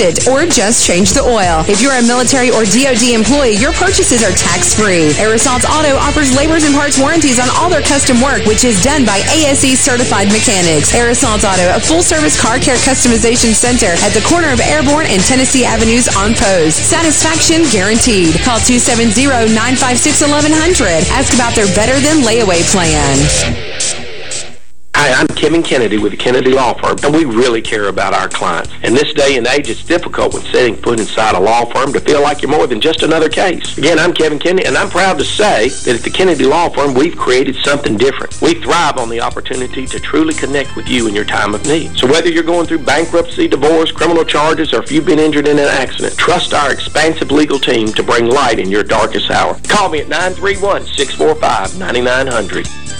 it, or just change the oil. If you're a military or DoD employee, your purchases are tax-free. Aerosalts Auto offers labors and parts warranties on all their custom work, which is done by ASE certified mechanics. Aerosalts Auto, a full-service car care customization center at the corner of Airborne and Tennessee Avenues on Pose. Satisfaction guaranteed. Call 270-956-1100. Ask about their better than layaway plan. Hi, I'm Kevin Kennedy with the Kennedy Law Firm, and we really care about our clients. In this day and age, it's difficult when setting foot inside a law firm to feel like you're more than just another case. Again, I'm Kevin Kennedy, and I'm proud to say that at the Kennedy Law Firm, we've created something different. We thrive on the opportunity to truly connect with you in your time of need. So whether you're going through bankruptcy, divorce, criminal charges, or if you've been injured in an accident, trust our expansive legal team to bring light in your darkest hour. Call me at 931-645-9900.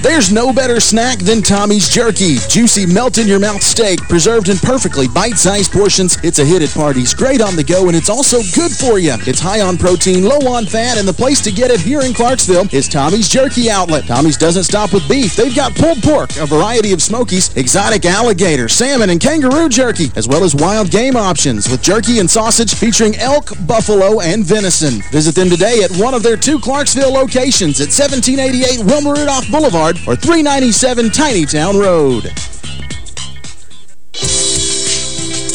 There's no better snack than Tommy's Jerky. Juicy, melt-in-your-mouth steak, preserved in perfectly bite-sized portions. It's a hit at parties, great on the go, and it's also good for you. It's high on protein, low on fat, and the place to get it here in Clarksville is Tommy's Jerky Outlet. Tommy's doesn't stop with beef. They've got pulled pork, a variety of smokies, exotic alligator, salmon, and kangaroo jerky, as well as wild game options with jerky and sausage featuring elk, buffalo, and venison. Visit them today at one of their two Clarksville locations at 1788 Wilma Rudolph Boulevard or 397 Tinytown Road.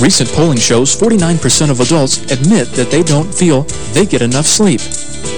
Recent polling shows 49% of adults admit that they don't feel they get enough sleep.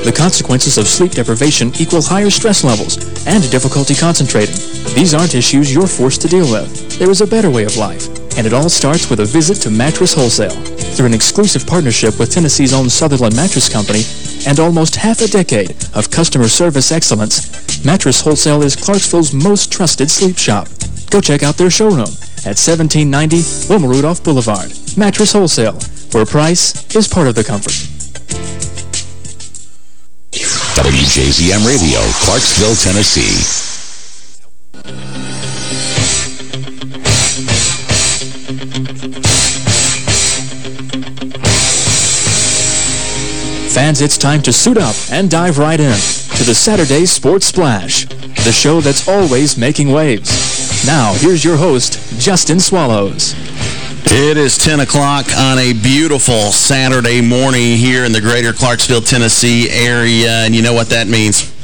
The consequences of sleep deprivation equal higher stress levels and difficulty concentrating. These aren't issues you're forced to deal with. There is a better way of life, and it all starts with a visit to Mattress Wholesale. Through an exclusive partnership with Tennessee's own Southerland Mattress Company and almost half a decade of customer service excellence, Mattress Wholesale is Clarksville's most trusted sleep shop. Go check out their showroom at 1790 Wilma Rudolph Boulevard. Mattress Wholesale, where price is part of the comfort. WJZM Radio, Clarksville, Tennessee. Fans, it's time to suit up and dive right in to the Saturday Sports Splash, the show that's always making waves. Now, here's your host, Justin Swallows. It is 10 o'clock on a beautiful Saturday morning here in the greater Clarksville, Tennessee area, and you know what that means.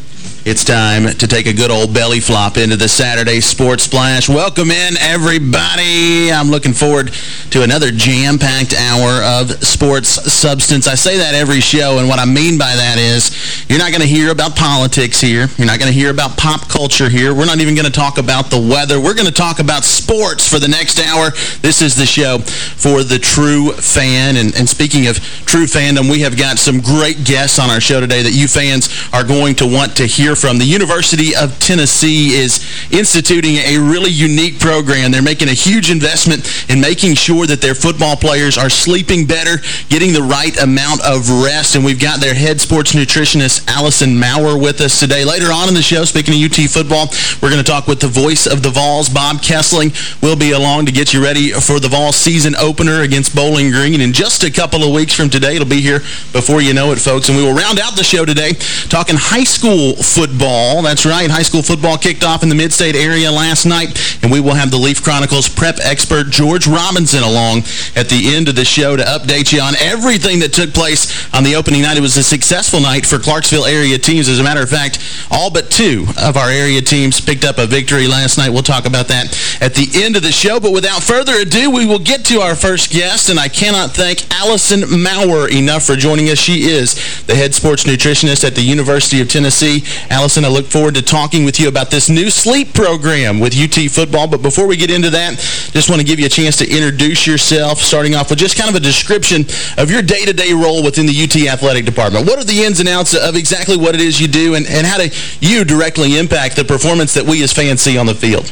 It's time to take a good old belly flop into the Saturday Sports Splash. Welcome in, everybody. I'm looking forward to another jam-packed hour of sports substance. I say that every show, and what I mean by that is you're not going to hear about politics here. You're not going to hear about pop culture here. We're not even going to talk about the weather. We're going to talk about sports for the next hour. This is the show for the true fan. And, and speaking of true fandom, we have got some great guests on our show today that you fans are going to want to hear from. The University of Tennessee is instituting a really unique program. They're making a huge investment in making sure that their football players are sleeping better, getting the right amount of rest, and we've got their head sports nutritionist, Allison Maurer, with us today. Later on in the show, speaking of UT football, we're going to talk with the voice of the Vols, Bob Kesling. We'll be along to get you ready for the Vols season opener against Bowling Green in just a couple of weeks from today. It'll be here before you know it, folks, and we will round out the show today talking high school football football. That's right, high school football kicked off in the mid-state area last night, and we will have the Leaf-Chronicle's prep expert George Robinson along at the end of the show to update you on everything that took place on the opening night. It was a successful night for Clarksville area teams. As a matter of fact, all but two of our area teams picked up a victory last night. We'll talk about that at the end of the show, but without further ado, we will get to our first guest, and I cannot thank Allison Maurer enough for joining us. She is the head sports nutritionist at the University of Tennessee. Allison, I look forward to talking with you about this new sleep program with UT football. But before we get into that, just want to give you a chance to introduce yourself, starting off with just kind of a description of your day-to-day -day role within the UT athletic department. What are the ins and outs of exactly what it is you do, and, and how do you directly impact the performance that we as fans see on the field?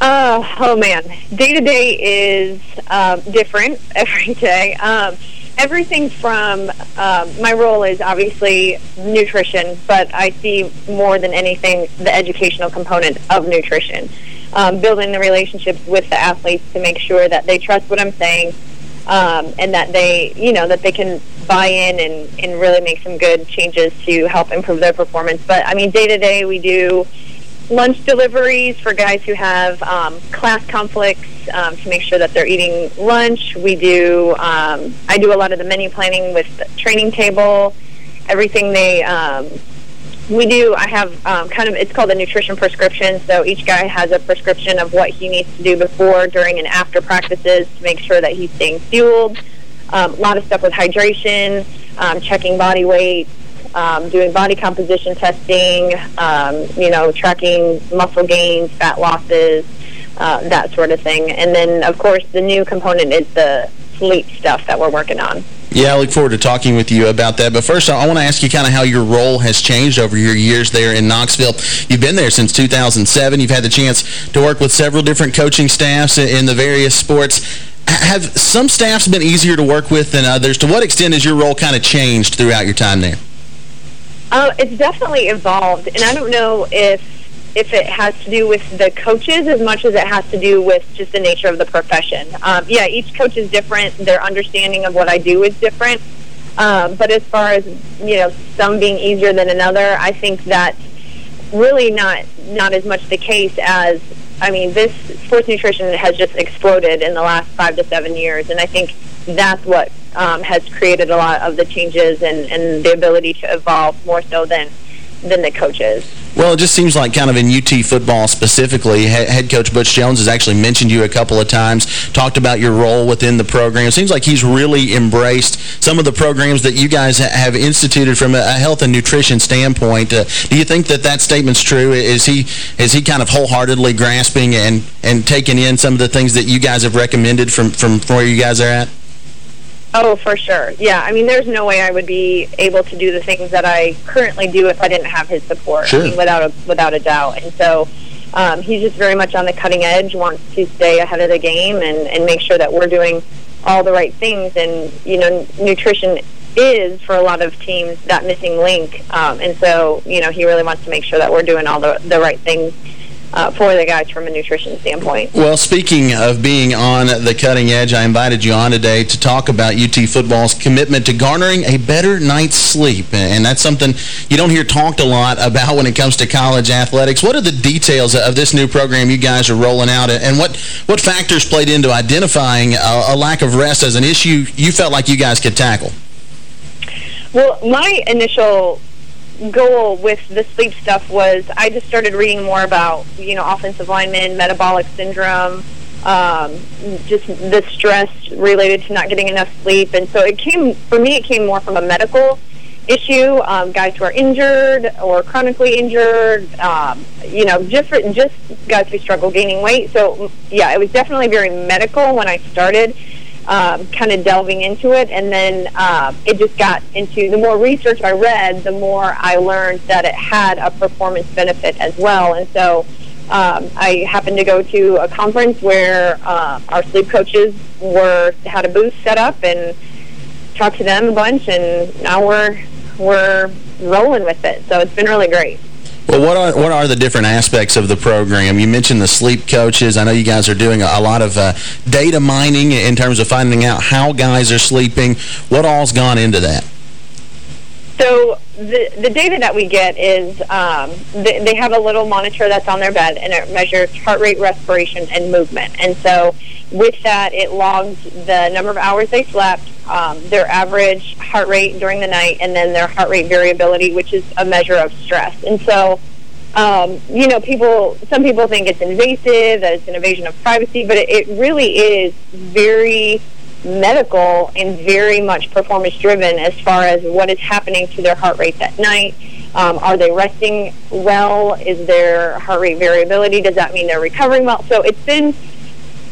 Uh, oh, man. Day-to-day -day is um, different every day. Um, everything from um, my role is obviously nutrition, but I see more than anything the educational component of nutrition. Um, building the relationships with the athletes to make sure that they trust what I'm saying um, and that they, you know, that they can buy in and, and really make some good changes to help improve their performance. But, I mean, day to day we do lunch deliveries for guys who have um, class conflicts um, to make sure that they're eating lunch. We do, um, I do a lot of the menu planning with the training table, everything they, um, we do, I have um, kind of, it's called a nutrition prescription. So each guy has a prescription of what he needs to do before, during, and after practices to make sure that he's staying fueled. Um, a lot of stuff with hydration, um, checking body weight, um, doing body composition testing, um, you know, tracking muscle gains, fat losses, uh, that sort of thing. And then, of course, the new component is the sleep stuff that we're working on. Yeah, I look forward to talking with you about that. But first, I want to ask you kind of how your role has changed over your years there in Knoxville. You've been there since 2007. You've had the chance to work with several different coaching staffs in the various sports. Have some staffs been easier to work with than others? To what extent has your role kind of changed throughout your time there? Uh, it's definitely evolved, and I don't know if if it has to do with the coaches as much as it has to do with just the nature of the profession. Um, yeah, each coach is different. Their understanding of what I do is different. Um, but as far as, you know, some being easier than another, I think that's really not, not as much the case as, I mean, this sports nutrition has just exploded in the last five to seven years. And I think that's what um, has created a lot of the changes and, and the ability to evolve more so than than the coaches. Well, it just seems like kind of in UT football specifically, head coach Butch Jones has actually mentioned you a couple of times, talked about your role within the program. It seems like he's really embraced some of the programs that you guys have instituted from a health and nutrition standpoint. Uh, do you think that that statement's true? Is he is he kind of wholeheartedly grasping and, and taking in some of the things that you guys have recommended from, from where you guys are at? Oh, for sure. Yeah, I mean, there's no way I would be able to do the things that I currently do if I didn't have his support. Sure. I mean, without a without a doubt. And so um, he's just very much on the cutting edge, wants to stay ahead of the game and, and make sure that we're doing all the right things. And, you know, nutrition is, for a lot of teams, that missing link. Um, and so, you know, he really wants to make sure that we're doing all the, the right things uh, for the guys from a nutrition standpoint. Well, speaking of being on the cutting edge, I invited you on today to talk about UT football's commitment to garnering a better night's sleep. And that's something you don't hear talked a lot about when it comes to college athletics. What are the details of this new program you guys are rolling out? And what, what factors played into identifying a, a lack of rest as an issue you felt like you guys could tackle? Well, my initial goal with the sleep stuff was I just started reading more about, you know, offensive linemen, metabolic syndrome, um, just the stress related to not getting enough sleep. And so it came, for me, it came more from a medical issue, um, guys who are injured or chronically injured, um, you know, just, just guys who struggle gaining weight. So, yeah, it was definitely very medical when I started um, kind of delving into it. And then uh, it just got into, the more research I read, the more I learned that it had a performance benefit as well. And so um, I happened to go to a conference where uh, our sleep coaches were had a booth set up and talked to them a bunch, and now we're we're rolling with it. So it's been really great. Well, what are what are the different aspects of the program? You mentioned the sleep coaches. I know you guys are doing a, lot of uh, data mining in terms of finding out how guys are sleeping. What all's gone into that? So the the data that we get is um, they, they have a little monitor that's on their bed, and it measures heart rate, respiration, and movement. And so with that, it logs the number of hours they slept, um, their average heart rate during the night, and then their heart rate variability, which is a measure of stress. And so, um, you know, people, some people think it's invasive, that it's an invasion of privacy, but it, it really is very medical and very much performance driven as far as what is happening to their heart rate that night. Um, are they resting well? Is their heart rate variability? Does that mean they're recovering well? So it's been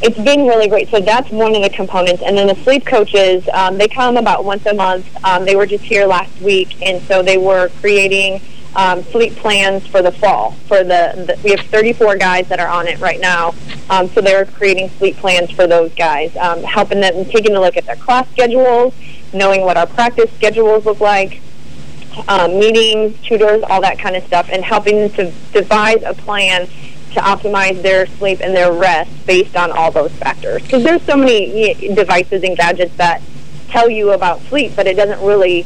it's been really great. So that's one of the components. And then the sleep coaches, um, they come about once a month. Um, they were just here last week, and so they were creating um, sleep plans for the fall. For the, the, we have 34 guys that are on it right now. Um, so they're creating sleep plans for those guys, um, helping them, taking a look at their class schedules, knowing what our practice schedules look like, um, meetings, tutors, all that kind of stuff, and helping them to devise a plan to optimize their sleep and their rest based on all those factors. Because there's so many devices and gadgets that tell you about sleep, but it doesn't really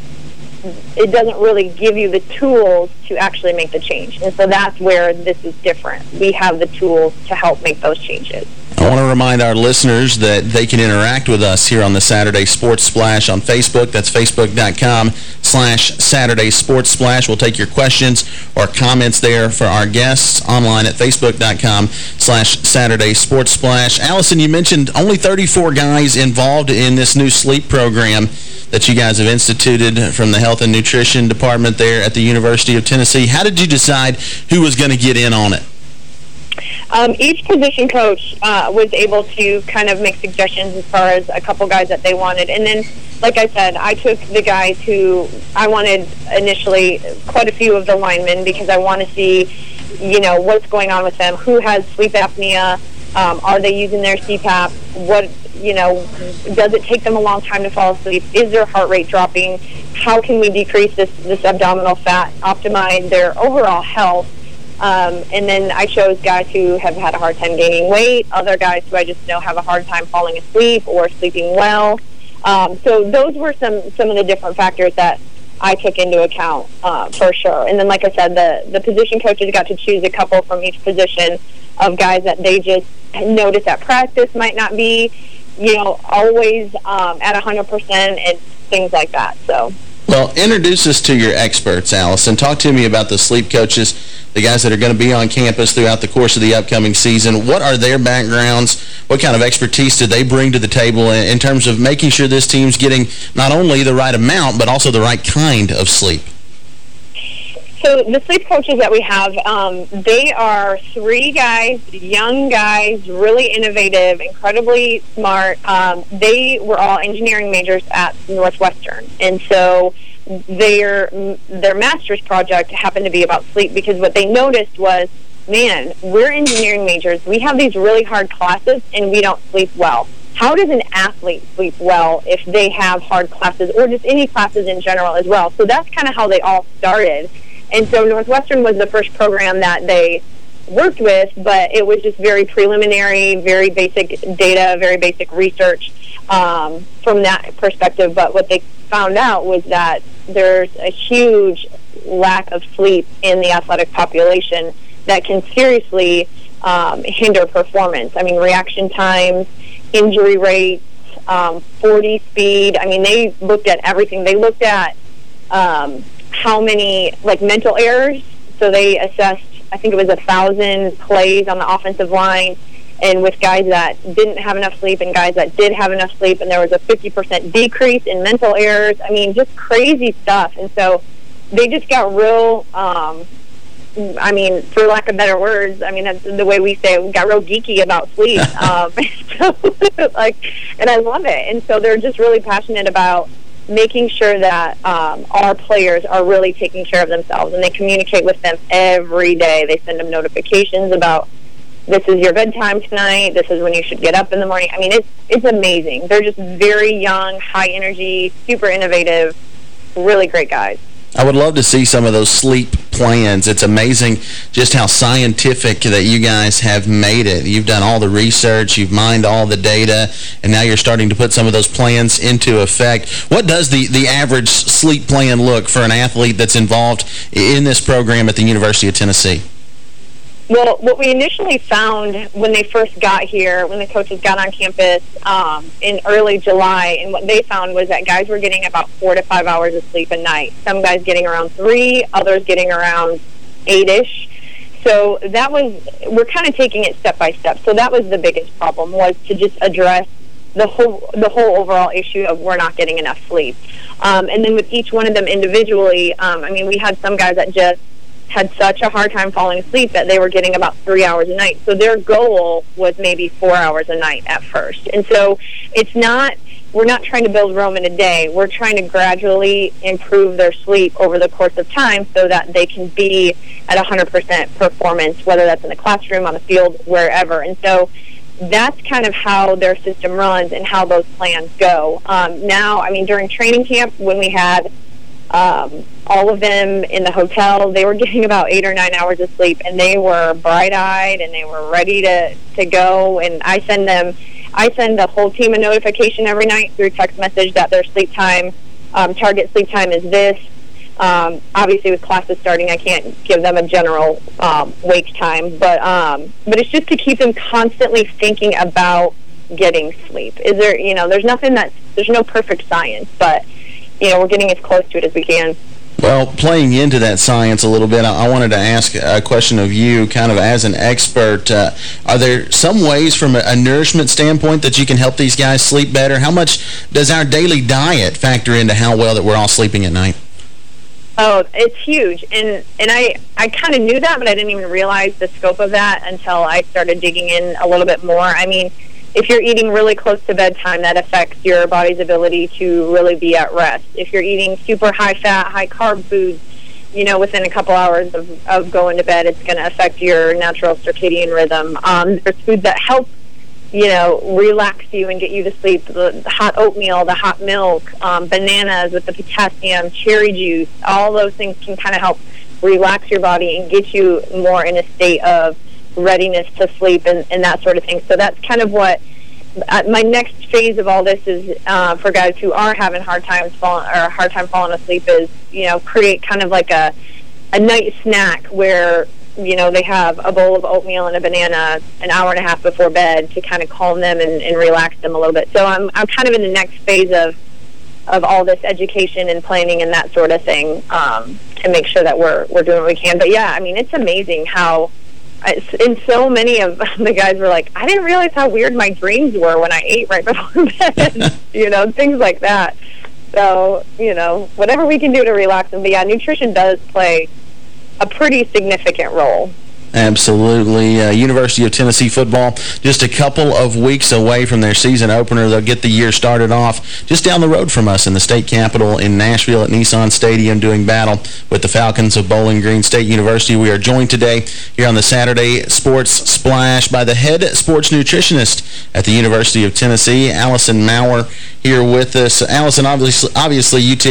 it doesn't really give you the tools to actually make the change. And so that's where this is different. We have the tools to help make those changes. I want to remind our listeners that they can interact with us here on the Saturday Sports Splash on Facebook. That's facebook.com slash Saturday Sports Splash. We'll take your questions or comments there for our guests online at facebook.com slash Saturday Sports Splash. Allison, you mentioned only 34 guys involved in this new sleep program that you guys have instituted from the Health and Nutrition Department there at the University of Tennessee. How did you decide who was going to get in on it? Um, each position coach uh, was able to kind of make suggestions as far as a couple guys that they wanted. And then, like I said, I took the guys who I wanted initially, quite a few of the linemen, because I want to see, you know, what's going on with them, who has sleep apnea, um, are they using their CPAP, what, you know, does it take them a long time to fall asleep, is their heart rate dropping, how can we decrease this, this abdominal fat, optimize their overall health, um, and then I chose guys who have had a hard time gaining weight, other guys who I just know have a hard time falling asleep or sleeping well. Um, so those were some, some of the different factors that I took into account uh, for sure. And then, like I said, the, the position coaches got to choose a couple from each position of guys that they just noticed at practice might not be, you know, always um, at 100% and things like that. So. Well, introduce us to your experts, Allison. Talk to me about the sleep coaches, the guys that are going to be on campus throughout the course of the upcoming season. What are their backgrounds? What kind of expertise do they bring to the table in, in terms of making sure this team's getting not only the right amount, but also the right kind of sleep? So the sleep coaches that we have, um, they are three guys, young guys, really innovative, incredibly smart. Um, they were all engineering majors at Northwestern, and so their their master's project happened to be about sleep because what they noticed was, man, we're engineering majors. We have these really hard classes, and we don't sleep well. How does an athlete sleep well if they have hard classes, or just any classes in general as well? So that's kind of how they all started and so Northwestern was the first program that they worked with, but it was just very preliminary, very basic data, very basic research um, from that perspective. But what they found out was that there's a huge lack of sleep in the athletic population that can seriously um, hinder performance. I mean, reaction times, injury rates, um, 40 speed. I mean, they looked at everything. They looked at um, how many like mental errors. So they assessed, I think it was a thousand plays on the offensive line, and with guys that didn't have enough sleep and guys that did have enough sleep, and there was a 50% decrease in mental errors. I mean, just crazy stuff. And so they just got real. Um, I mean, for lack of better words, I mean that's the way we say it. We got real geeky about sleep, um, so, like, and I love it. And so they're just really passionate about making sure that um, our players are really taking care of themselves and they communicate with them every day. They send them notifications about this is your bedtime tonight. This is when you should get up in the morning. I mean, it's it's amazing. They're just very young, high energy, super innovative, really great guys. I would love to see some of those sleep plans. It's amazing just how scientific that you guys have made it. You've done all the research, you've mined all the data, and now you're starting to put some of those plans into effect. What does the, the average sleep plan look for an athlete that's involved in this program at the University of Tennessee? Well, what we initially found when they first got here, when the coaches got on campus um, in early July, and what they found was that guys were getting about four to five hours of sleep a night. Some guys getting around three, others getting around eight-ish. So that was, we're kind of taking it step by step. So that was the biggest problem, was to just address the whole the whole overall issue of we're not getting enough sleep. Um, and then with each one of them individually, um, I mean, we had some guys that just had such a hard time falling asleep that they were getting about three hours a night. So their goal was maybe four hours a night at first. And so it's not, we're not trying to build Rome in a day. We're trying to gradually improve their sleep over the course of time so that they can be at 100% performance, whether that's in the classroom, on the field, wherever. And so that's kind of how their system runs and how those plans go. Um, now, I mean, during training camp, when we had um, all of them in the hotel, they were getting about eight or nine hours of sleep, and they were bright-eyed and they were ready to to go. And I send them, I send the whole team a notification every night through text message that their sleep time um, target sleep time is this. Um, obviously, with classes starting, I can't give them a general um, wake time, but um, but it's just to keep them constantly thinking about getting sleep. Is there, you know, there's nothing that there's no perfect science, but you know, we're getting as close to it as we can. Well, playing into that science a little bit, I, wanted to ask a question of you, kind of as an expert. Uh, are there some ways from a, a, nourishment standpoint that you can help these guys sleep better? How much does our daily diet factor into how well that we're all sleeping at night? Oh, it's huge. And and I, I kind of knew that, but I didn't even realize the scope of that until I started digging in a little bit more. I mean, if you're eating really close to bedtime, that affects your body's ability to really be at rest. If you're eating super high-fat, high-carb foods, you know, within a couple hours of, of going to bed, it's going to affect your natural circadian rhythm. Um, there's foods that help, you know, relax you and get you to sleep. The, the hot oatmeal, the hot milk, um, bananas with the potassium, cherry juice, all those things can kind of help relax your body and get you more in a state of readiness to sleep and, and that sort of thing. So that's kind of what uh, my next phase of all this is uh, for guys who are having hard times falling or a hard time falling asleep is you know create kind of like a a night snack where you know they have a bowl of oatmeal and a banana an hour and a half before bed to kind of calm them and, and relax them a little bit. So I'm I'm kind of in the next phase of of all this education and planning and that sort of thing um, to make sure that we're we're doing what we can. But yeah, I mean it's amazing how and so many of the guys were like, I didn't realize how weird my dreams were when I ate right before bed, you know, things like that. So, you know, whatever we can do to relax them. But yeah, nutrition does play a pretty significant role. Absolutely. Uh, University of Tennessee football just a couple of weeks away from their season opener. They'll get the year started off just down the road from us in the state capital in Nashville at Nissan Stadium doing battle with the Falcons of Bowling Green State University. We are joined today here on the Saturday Sports Splash by the head sports nutritionist at the University of Tennessee, Allison Maurer, here with us. Allison, obviously, obviously UT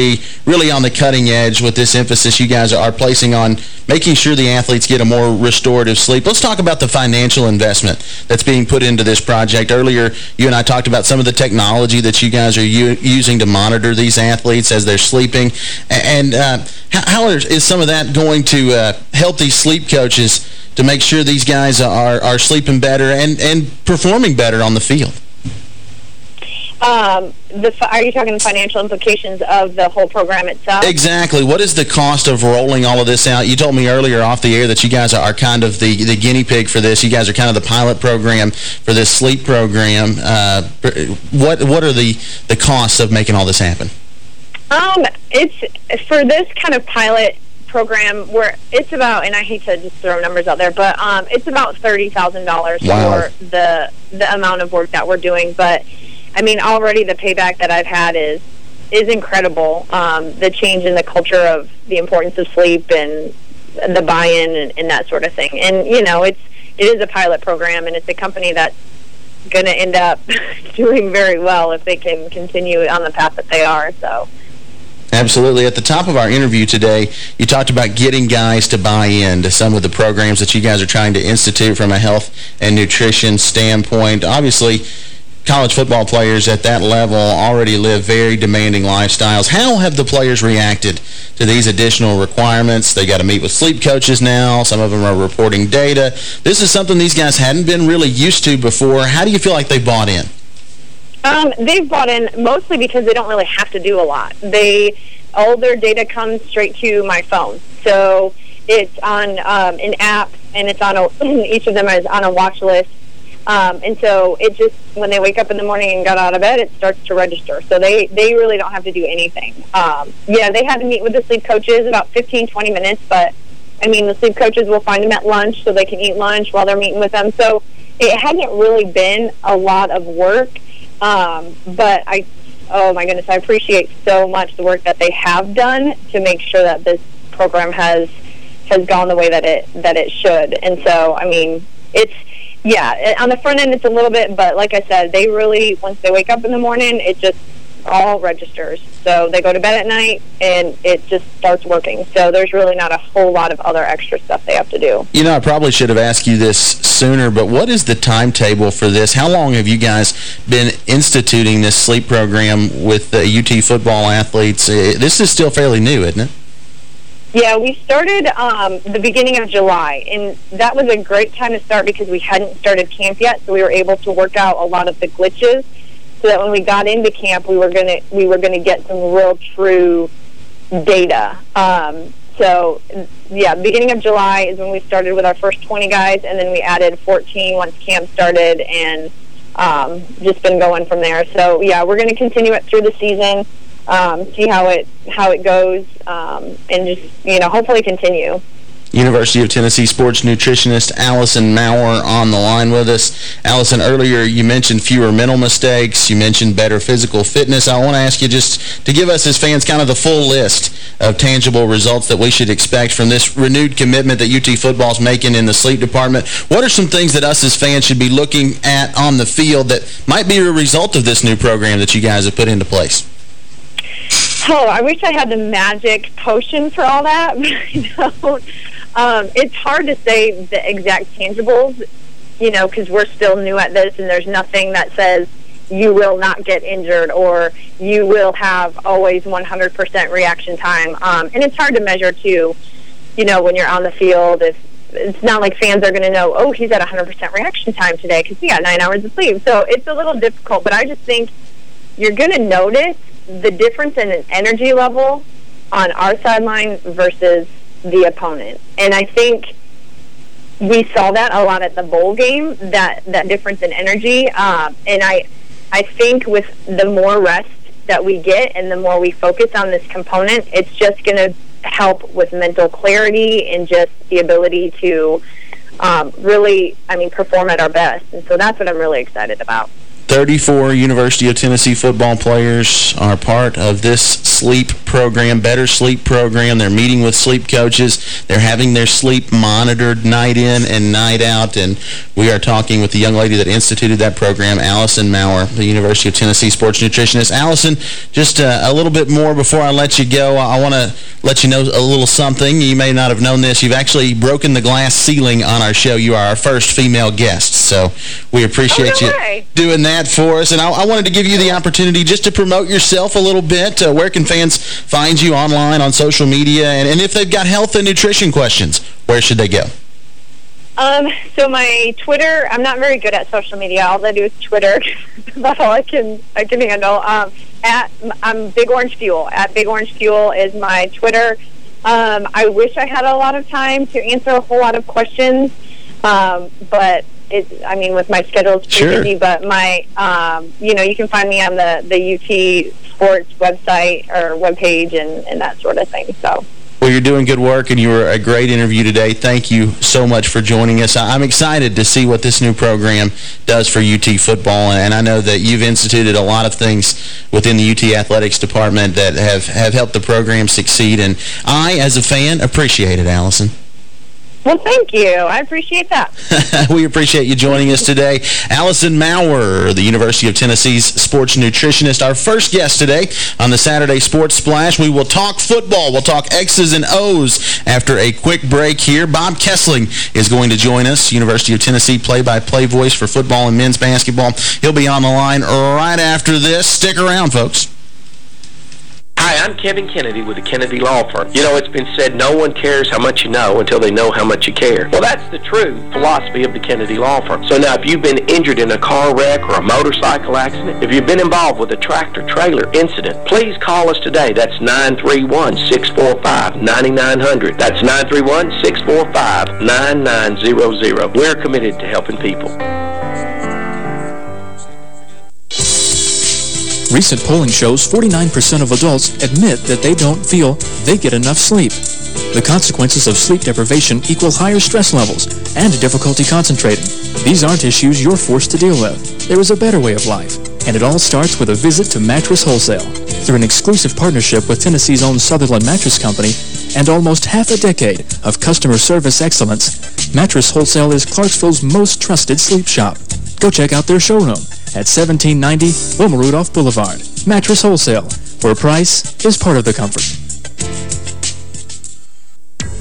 really on the cutting edge with this emphasis you guys are placing on making sure the athletes get a more restored restorative sleep. Let's talk about the financial investment that's being put into this project. Earlier, you and I talked about some of the technology that you guys are using to monitor these athletes as they're sleeping. And uh, how is some of that going to uh, help these sleep coaches to make sure these guys are, are sleeping better and, and performing better on the field? Um, the, are you talking the financial implications of the whole program itself? Exactly. What is the cost of rolling all of this out? You told me earlier off the air that you guys are kind of the, the guinea pig for this. You guys are kind of the pilot program for this sleep program. Uh, what what are the, the costs of making all this happen? Um, it's for this kind of pilot program where it's about, and I hate to just throw numbers out there, but um, it's about $30,000 wow. for the the amount of work that we're doing. But I mean, already the payback that I've had is is incredible. Um, the change in the culture of the importance of sleep and the buy-in and, and that sort of thing. And you know, it's it is a pilot program, and it's a company that's going to end up doing very well if they can continue on the path that they are. So. Absolutely. At the top of our interview today, you talked about getting guys to buy in to some of the programs that you guys are trying to institute from a health and nutrition standpoint. Obviously, college football players at that level already live very demanding lifestyles. How have the players reacted to these additional requirements? They got to meet with sleep coaches now. Some of them are reporting data. This is something these guys hadn't been really used to before. How do you feel like they bought in? Um, they've bought in mostly because they don't really have to do a lot. They all their data comes straight to my phone. So it's on um, an app, and it's on a, each of them is on a watch list um, and so it just, when they wake up in the morning and got out of bed, it starts to register. So they, they really don't have to do anything. Um, yeah, they had to meet with the sleep coaches about 15, 20 minutes, but I mean, the sleep coaches will find them at lunch so they can eat lunch while they're meeting with them. So it hadn't really been a lot of work. Um, but I, oh my goodness, I appreciate so much the work that they have done to make sure that this program has has gone the way that it that it should. And so, I mean, it's yeah, on the front end it's a little bit, but like I said, they really once they wake up in the morning, it just all registers. So they go to bed at night, and it just starts working. So there's really not a whole lot of other extra stuff they have to do. You know, I probably should have asked you this sooner, but what is the timetable for this? How long have you guys been instituting this sleep program with the UT football athletes? This is still fairly new, isn't it? Yeah, we started um, the beginning of July, and that was a great time to start because we hadn't started camp yet, so we were able to work out a lot of the glitches so that when we got into camp, we were gonna we were gonna get some real true data. Um, so yeah, beginning of July is when we started with our first 20 guys, and then we added 14 once camp started, and um, just been going from there. So yeah, we're going to continue it through the season, um, see how it how it goes, um, and just you know hopefully continue. University of Tennessee sports nutritionist Allison Maurer on the line with us. Allison, earlier you mentioned fewer mental mistakes. You mentioned better physical fitness. I want to ask you just to give us as fans kind of the full list of tangible results that we should expect from this renewed commitment that UT football is making in the sleep department. What are some things that us as fans should be looking at on the field that might be a result of this new program that you guys have put into place? Oh, I wish I had the magic potion for all that, but I don't. Um, it's hard to say the exact tangibles, you know, because we're still new at this, and there's nothing that says you will not get injured or you will have always 100% reaction time. Um, and it's hard to measure too, you know, when you're on the field. If it's not like fans are going to know, oh, he's at 100% reaction time today because he got nine hours of sleep. So it's a little difficult, but I just think you're going to notice the difference in an energy level on our sideline versus the opponent. And I think we saw that a lot at the bowl game, that, that difference in energy. Um, and I, I think with the more rest that we get and the more we focus on this component, it's just going to help with mental clarity and just the ability to um, really, I mean, perform at our best. And so that's what I'm really excited about. 34 University of Tennessee football players are part of this sleep program, better sleep program. They're meeting with sleep coaches. They're having their sleep monitored night in and night out. And we are talking with the young lady that instituted that program, Allison Maurer, the University of Tennessee sports nutritionist. Allison, just uh, a little bit more before I let you go. I want to let you know a little something. You may not have known this. You've actually broken the glass ceiling on our show. You are our first female guest. So we appreciate oh, no you way. doing that for us. And I, I, wanted to give you the opportunity just to promote yourself a little bit. Uh, where can fans find you online on social media? And, and if they've got health and nutrition questions, where should they go? Um, so my Twitter, I'm not very good at social media. All I do is Twitter. That's all I can I can handle. Um, at I'm Big Orange Fuel. At Big Orange Fuel is my Twitter. Um, I wish I had a lot of time to answer a whole lot of questions, um, but it, I mean, with my schedule, it's pretty Sure. busy. But my, um, you know, you can find me on the the UT Sports website or webpage and and that sort of thing. So. Well, you're doing good work, and you were a great interview today. Thank you so much for joining us. I'm excited to see what this new program does for UT football, and I know that you've instituted a lot of things within the UT athletics department that have, have helped the program succeed, and I, as a fan, appreciate it, Allison. Well, thank you. I appreciate that. we appreciate you joining us today. Allison Maurer, the University of Tennessee's sports nutritionist, our first guest today on the Saturday Sports Splash. We will talk football. We'll talk X's and O's after a quick break here. Bob Kesling is going to join us, University of Tennessee play-by-play voice for football and men's basketball. He'll be on the line right after this. Stick around, folks. Hi, I'm Kevin Kennedy with the Kennedy Law Firm. You know, it's been said no one cares how much you know until they know how much you care. Well, that's the true philosophy of the Kennedy Law Firm. So now, if you've been injured in a car wreck or a motorcycle accident, if you've been involved with a tractor-trailer incident, please call us today. That's 931-645-9900. That's 931-645-9900. We're committed to helping people. Recent polling shows 49% of adults admit that they don't feel they get enough sleep. The consequences of sleep deprivation equal higher stress levels and difficulty concentrating. These aren't issues you're forced to deal with. There is a better way of life, and it all starts with a visit to Mattress Wholesale. Through an exclusive partnership with Tennessee's own Southerland Mattress Company and almost half a decade of customer service excellence, Mattress Wholesale is Clarksville's most trusted sleep shop. Go check out their showroom at 1790 Wilma Rudolph Boulevard. Mattress Wholesale, where price is part of the comfort.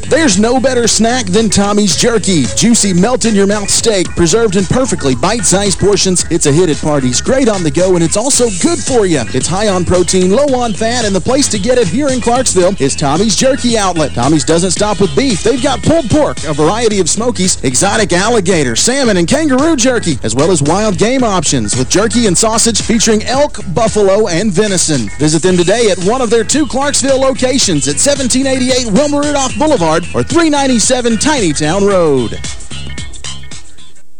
There's no better snack than Tommy's Jerky. Juicy, melt-in-your-mouth steak, preserved in perfectly bite-sized portions. It's a hit at parties, great on the go, and it's also good for you. It's high on protein, low on fat, and the place to get it here in Clarksville is Tommy's Jerky Outlet. Tommy's doesn't stop with beef. They've got pulled pork, a variety of smokies, exotic alligator, salmon, and kangaroo jerky, as well as wild game options with jerky and sausage featuring elk, buffalo, and venison. Visit them today at one of their two Clarksville locations at 1788 Wilma Rudolph Boulevard or 397 Tinytown Road.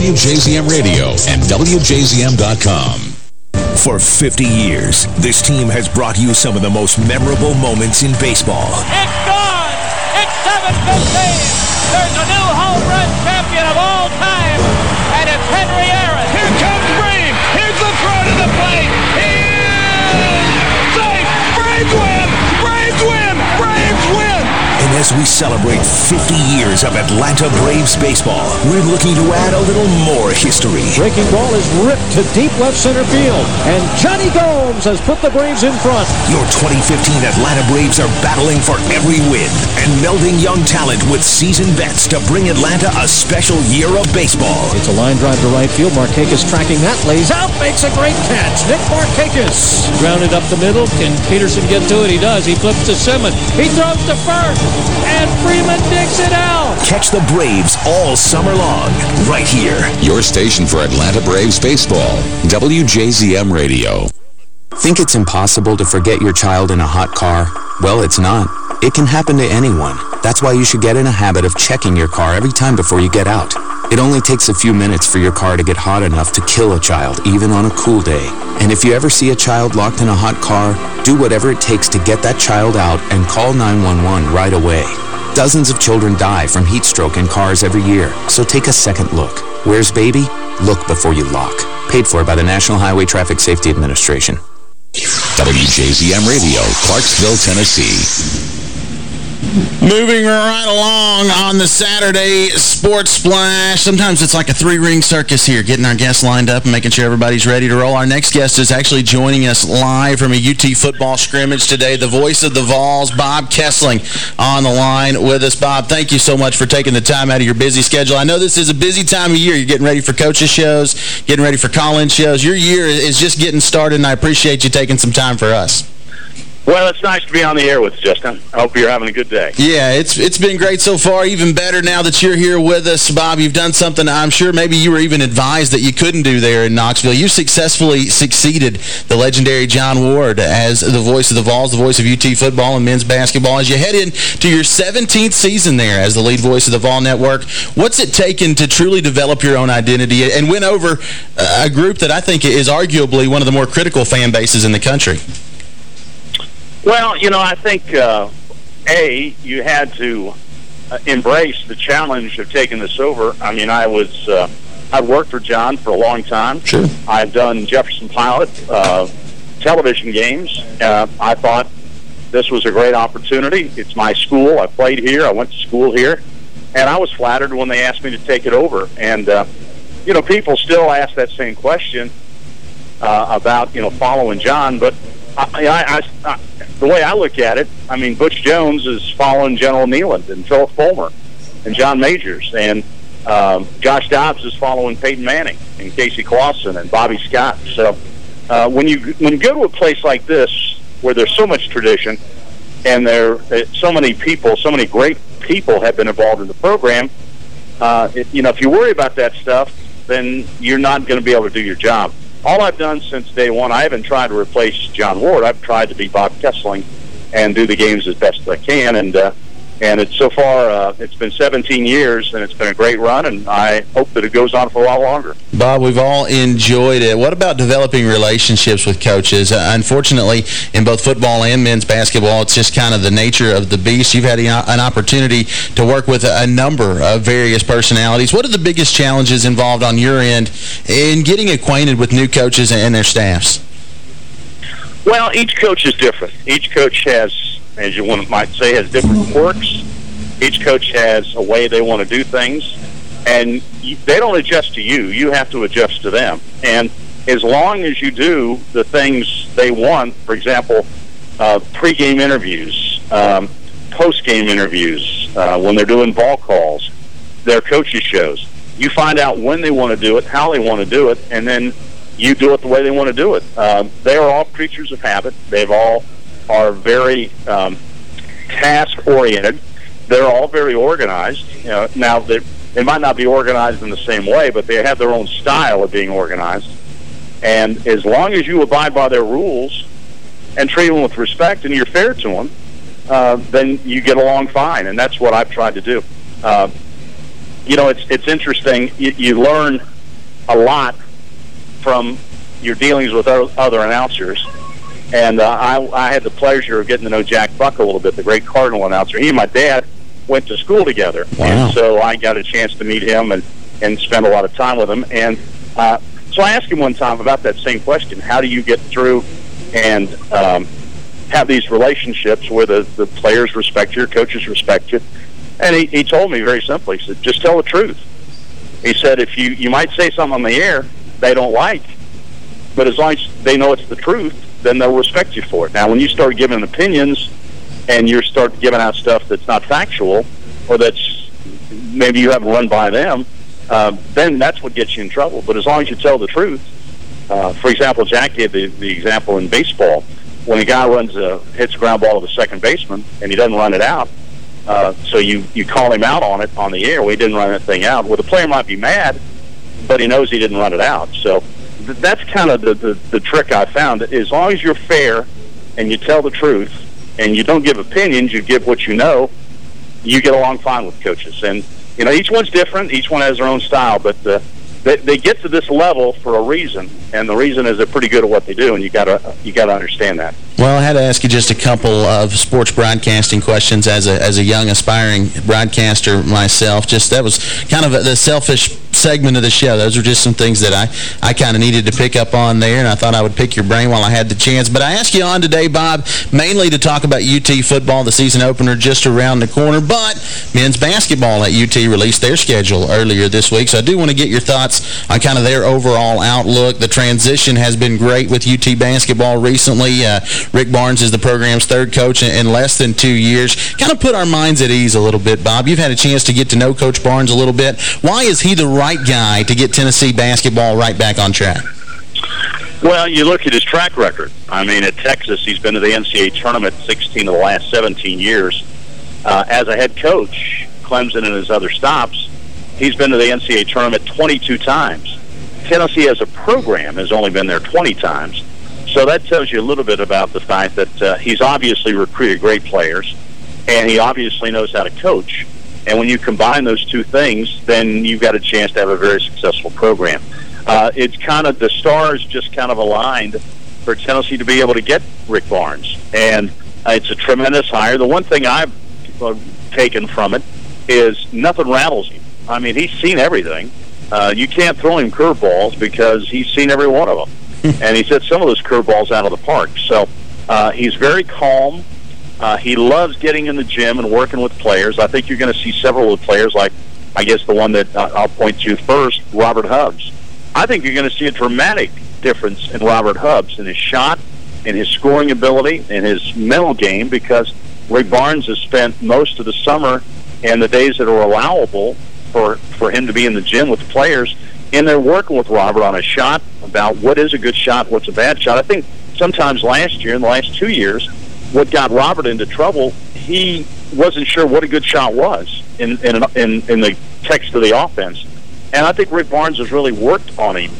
WJZM Radio and WJZM.com. For 50 years, this team has brought you some of the most memorable moments in baseball. It's gone! As we celebrate 50 years of Atlanta Braves baseball, we're looking to add a little more history. Breaking ball is ripped to deep left center field, and Jonny Gomes has put the Braves in front. Your 2015 Atlanta Braves are battling for every win and melding young talent with seasoned vets to bring Atlanta a special year of baseball. It's a line drive to right field. Markakis tracking that, lays out, makes a great catch. Nick Markakis grounded up the middle. Can Peterson get to it? He does. He flips to Simmons. He throws to first, and Freeman digs it out. Catch the Braves all summer long, right here. Your station for Atlanta Braves baseball, WJZM Radio. Think it's impossible to forget your child in a hot car? Well, it's not. It can happen to anyone. That's why you should get in a habit of checking your car every time before you get out. It only takes a few minutes for your car to get hot enough to kill a child, even on a cool day. And if you ever see a child locked in a hot car, do whatever it takes to get that child out and call 911 right away. Dozens of children die from heat stroke in cars every year, so take a second look. Where's baby? Look before you lock. Paid for by the National Highway Traffic Safety Administration. WJZM Radio, Clarksville, Tennessee. Moving right along on the Saturday Sports Splash. Sometimes it's like a three-ring circus here, getting our guests lined up and making sure everybody's ready to roll. Our next guest is actually joining us live from a UT football scrimmage today. The voice of the Vols, Bob Kesling, on the line with us. Bob, thank you so much for taking the time out of your busy schedule. I know this is a busy time of year. You're getting ready for coaches shows, getting ready for call-in shows. Your year is just getting started, and I appreciate you taking some time for us. Well, it's nice to be on the air with you, Justin. I hope you're having a good day. Yeah, it's it's been great so far. Even better now that you're here with us, Bob. You've done something I'm sure maybe you were even advised that you couldn't do there in Knoxville. You successfully succeeded the legendary John Ward as the voice of the Vols, the voice of UT football and men's basketball. As you head into your 17th season there as the lead voice of the Vol Network, what's it taken to truly develop your own identity and win over a group that I think is arguably one of the more critical fan bases in the country? Well, you know, I think, uh, A, you had to uh, embrace the challenge of taking this over. I mean, I was, uh, I've worked for John for a long time. Sure. I've done Jefferson Pilot uh, television games. Uh, I thought this was a great opportunity. It's my school. I played here. I went to school here. And I was flattered when they asked me to take it over. And, uh, you know, people still ask that same question uh, about, you know, following John. But I, I, I, the way I look at it, I mean, Butch Jones is following General Neyland and Phillip Fulmer and John Majors, and um, Josh Dobbs is following Peyton Manning and Casey Clausen and Bobby Scott. So uh, when you when you go to a place like this where there's so much tradition and there uh, so many people, so many great people have been involved in the program, uh, it, you know, if you worry about that stuff, then you're not going to be able to do your job all I've done since day one, I haven't tried to replace John Ward. I've tried to be Bob Kesling and do the games as best as I can. And uh, And it's so far, uh, it's been 17 years, and it's been a great run, and I hope that it goes on for a lot longer. Bob, we've all enjoyed it. What about developing relationships with coaches? Uh, unfortunately, in both football and men's basketball, it's just kind of the nature of the beast. You've had an opportunity to work with a number of various personalities. What are the biggest challenges involved on your end in getting acquainted with new coaches and their staffs? Well, each coach is different. Each coach has as you one might say, has different quirks. Each coach has a way they want to do things, and they don't adjust to you. You have to adjust to them. And as long as you do the things they want, for example, uh, pre-game interviews, um, post-game interviews, uh, when they're doing ball calls, their coaches shows, you find out when they want to do it, how they want to do it, and then you do it the way they want to do it. Uh, they are all creatures of habit. They've all are very um, task oriented. They're all very organized. You know, now they they might not be organized in the same way, but they have their own style of being organized. And as long as you abide by their rules and treat them with respect and you're fair to them, uh, then you get along fine. And that's what I've tried to do. Uh, you know, it's it's interesting. You, you learn a lot from your dealings with other announcers and uh, I, I had the pleasure of getting to know Jack Buck a little bit, the great Cardinal announcer. He and my dad went to school together. Wow. And so I got a chance to meet him and, and spend a lot of time with him. And uh, so I asked him one time about that same question. How do you get through and um, have these relationships where the, the players respect you, coaches respect you? And he, he told me very simply, he said, just tell the truth. He said, if you, you might say something on the air they don't like, but as long as they know it's the truth, then they'll respect you for it. Now, when you start giving opinions and you start giving out stuff that's not factual or that's maybe you haven't run by them, uh, then that's what gets you in trouble. But as long as you tell the truth, uh, for example, Jack gave the, the example in baseball. When a guy runs a hits a ground ball to the second baseman and he doesn't run it out, uh, so you you call him out on it on the air. We didn't run that thing out. Well, the player might be mad, but he knows he didn't run it out. So that's kind of the, the, the trick I found. As long as you're fair and you tell the truth and you don't give opinions, you give what you know, you get along fine with coaches. And, you know, each one's different. Each one has their own style. But uh, they, they get to this level for a reason, and the reason is they're pretty good at what they do, and you got to you got to understand that. Well, I had to ask you just a couple of sports broadcasting questions as a as a young aspiring broadcaster myself. Just that was kind of a, the selfish segment of the show. Those are just some things that I, I kind of needed to pick up on there, and I thought I would pick your brain while I had the chance. But I asked you on today, Bob, mainly to talk about UT football, the season opener just around the corner. But men's basketball at UT released their schedule earlier this week, so I do want to get your thoughts on kind of their overall outlook. The transition has been great with UT basketball recently. Uh, Rick Barnes is the program's third coach in, in less than two years. Kind of put our minds at ease a little bit, Bob. You've had a chance to get to know Coach Barnes a little bit. Why is he the right guy to get Tennessee basketball right back on track? Well, you look at his track record. I mean, at Texas, he's been to the NCAA tournament 16 of the last 17 years. Uh, as a head coach, Clemson and his other stops, he's been to the NCAA tournament 22 times. Tennessee as a program has only been there 20 times. So that tells you a little bit about the fact that uh, he's obviously recruited great players, and he obviously knows how to coach. And when you combine those two things, then you've got a chance to have a very successful program. Uh, it's kind of the stars just kind of aligned for Tennessee to be able to get Rick Barnes, and uh, it's a tremendous hire. The one thing I've uh, taken from it is nothing rattles him. I mean, he's seen everything. Uh, you can't throw him curveballs because he's seen every one of them, and he's hit some of those curveballs out of the park. So uh, he's very calm. Uh, he loves getting in the gym and working with players. I think you're going to see several of the players, like I guess the one that uh, I'll point to first, Robert Hubbs. I think you're going to see a dramatic difference in Robert Hubbs in his shot, in his scoring ability, in his mental game, because Rick Barnes has spent most of the summer and the days that are allowable for for him to be in the gym with the players, and they're working with Robert on a shot about what is a good shot, what's a bad shot. I think sometimes last year, in the last two years, what got Robert into trouble, he wasn't sure what a good shot was in in in, in the text of the offense. And I think Rick Barnes has really worked on him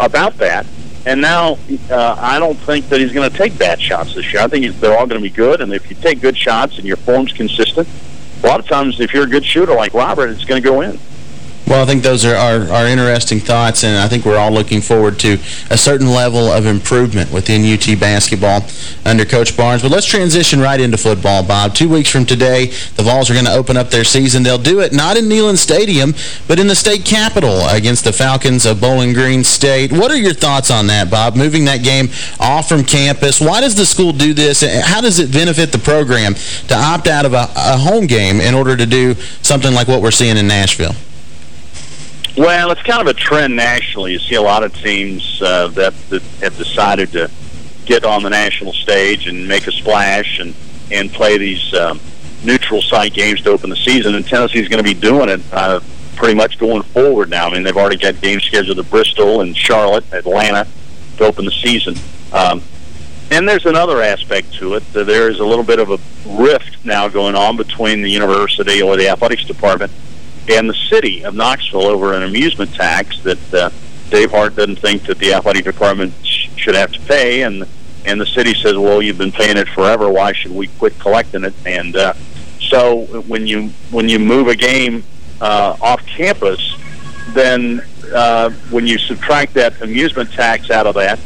about that. And now uh, I don't think that he's going to take bad shots this year. I think they're all going to be good. And if you take good shots and your form's consistent, a lot of times, if you're a good shooter like Robert, it's going to go in. Well, I think those are, are, are, interesting thoughts, and I think we're all looking forward to a certain level of improvement within UT basketball under Coach Barnes. But let's transition right into football, Bob. Two weeks from today, the Vols are going to open up their season. They'll do it not in Neyland Stadium, but in the state capitol against the Falcons of Bowling Green State. What are your thoughts on that, Bob, moving that game off from campus? Why does the school do this? How does it benefit the program to opt out of a, a home game in order to do something like what we're seeing in Nashville? Well, it's kind of a trend nationally. You see a lot of teams uh, that, that have decided to get on the national stage and make a splash and, and play these um, neutral site games to open the season. And Tennessee's going to be doing it uh, pretty much going forward now. I mean, they've already got games scheduled at Bristol and Charlotte, Atlanta to open the season. Um, and there's another aspect to it. There is a little bit of a rift now going on between the university or the athletics department and the city of Knoxville over an amusement tax that uh, Dave Hart doesn't think that the athletic department sh should have to pay, and and the city says, well, you've been paying it forever. Why should we quit collecting it? And uh, so when you when you move a game uh, off campus, then uh, when you subtract that amusement tax out of that,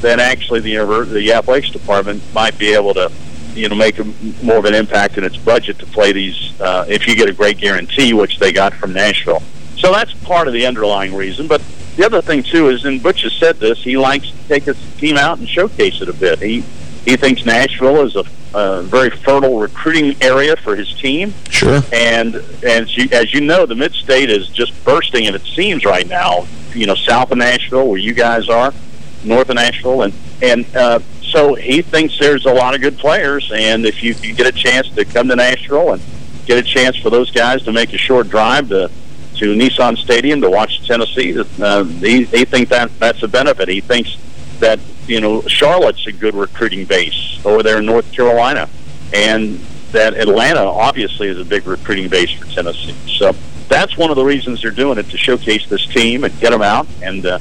then actually the the athletics department might be able to you know, make a, more of an impact in its budget to play these uh, if you get a great guarantee, which they got from Nashville. So that's part of the underlying reason. But the other thing, too, is, and Butch has said this, he likes to take his team out and showcase it a bit. He, he thinks Nashville is a, a very fertile recruiting area for his team. Sure. And, and as, you, as you know, the Mid-State is just bursting at its seams right now, you know, south of Nashville, where you guys are, north of Nashville. And, and uh, so he thinks there's a lot of good players, and if you, you get a chance to come to Nashville and get a chance for those guys to make a short drive to to Nissan Stadium to watch Tennessee, uh, he, he thinks that that's a benefit. He thinks that you know Charlotte's a good recruiting base over there in North Carolina, and that Atlanta obviously is a big recruiting base for Tennessee. So that's one of the reasons they're doing it to showcase this team and get them out and. Uh,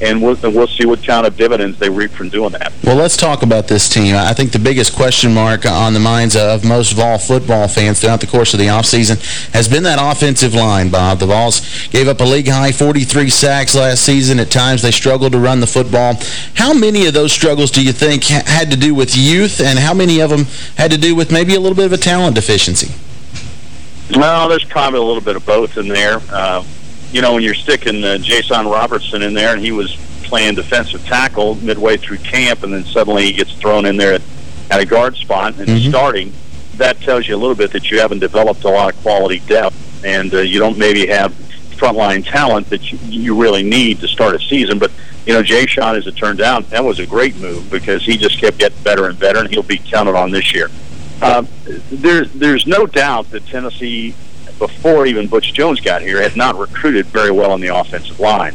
and we'll, and we'll see what kind of dividends they reap from doing that. Well, let's talk about this team. I think the biggest question mark on the minds of most Vol football fans throughout the course of the offseason has been that offensive line, Bob. The Vols gave up a league-high 43 sacks last season. At times, they struggled to run the football. How many of those struggles do you think had to do with youth, and how many of them had to do with maybe a little bit of a talent deficiency? Well, there's probably a little bit of both in there. Uh, you know, when you're sticking uh, Jashon Robertson in there and he was playing defensive tackle midway through camp and then suddenly he gets thrown in there at, at a guard spot and mm-hmm. starting, that tells you a little bit that you haven't developed a lot of quality depth and uh, you don't maybe have frontline talent that you, you really need to start a season. But, you know, Jashon, as it turned out, that was a great move because he just kept getting better and better and he'll be counted on this year. Uh, there, there's no doubt that Tennessee before even Butch Jones got here, had not recruited very well on the offensive line.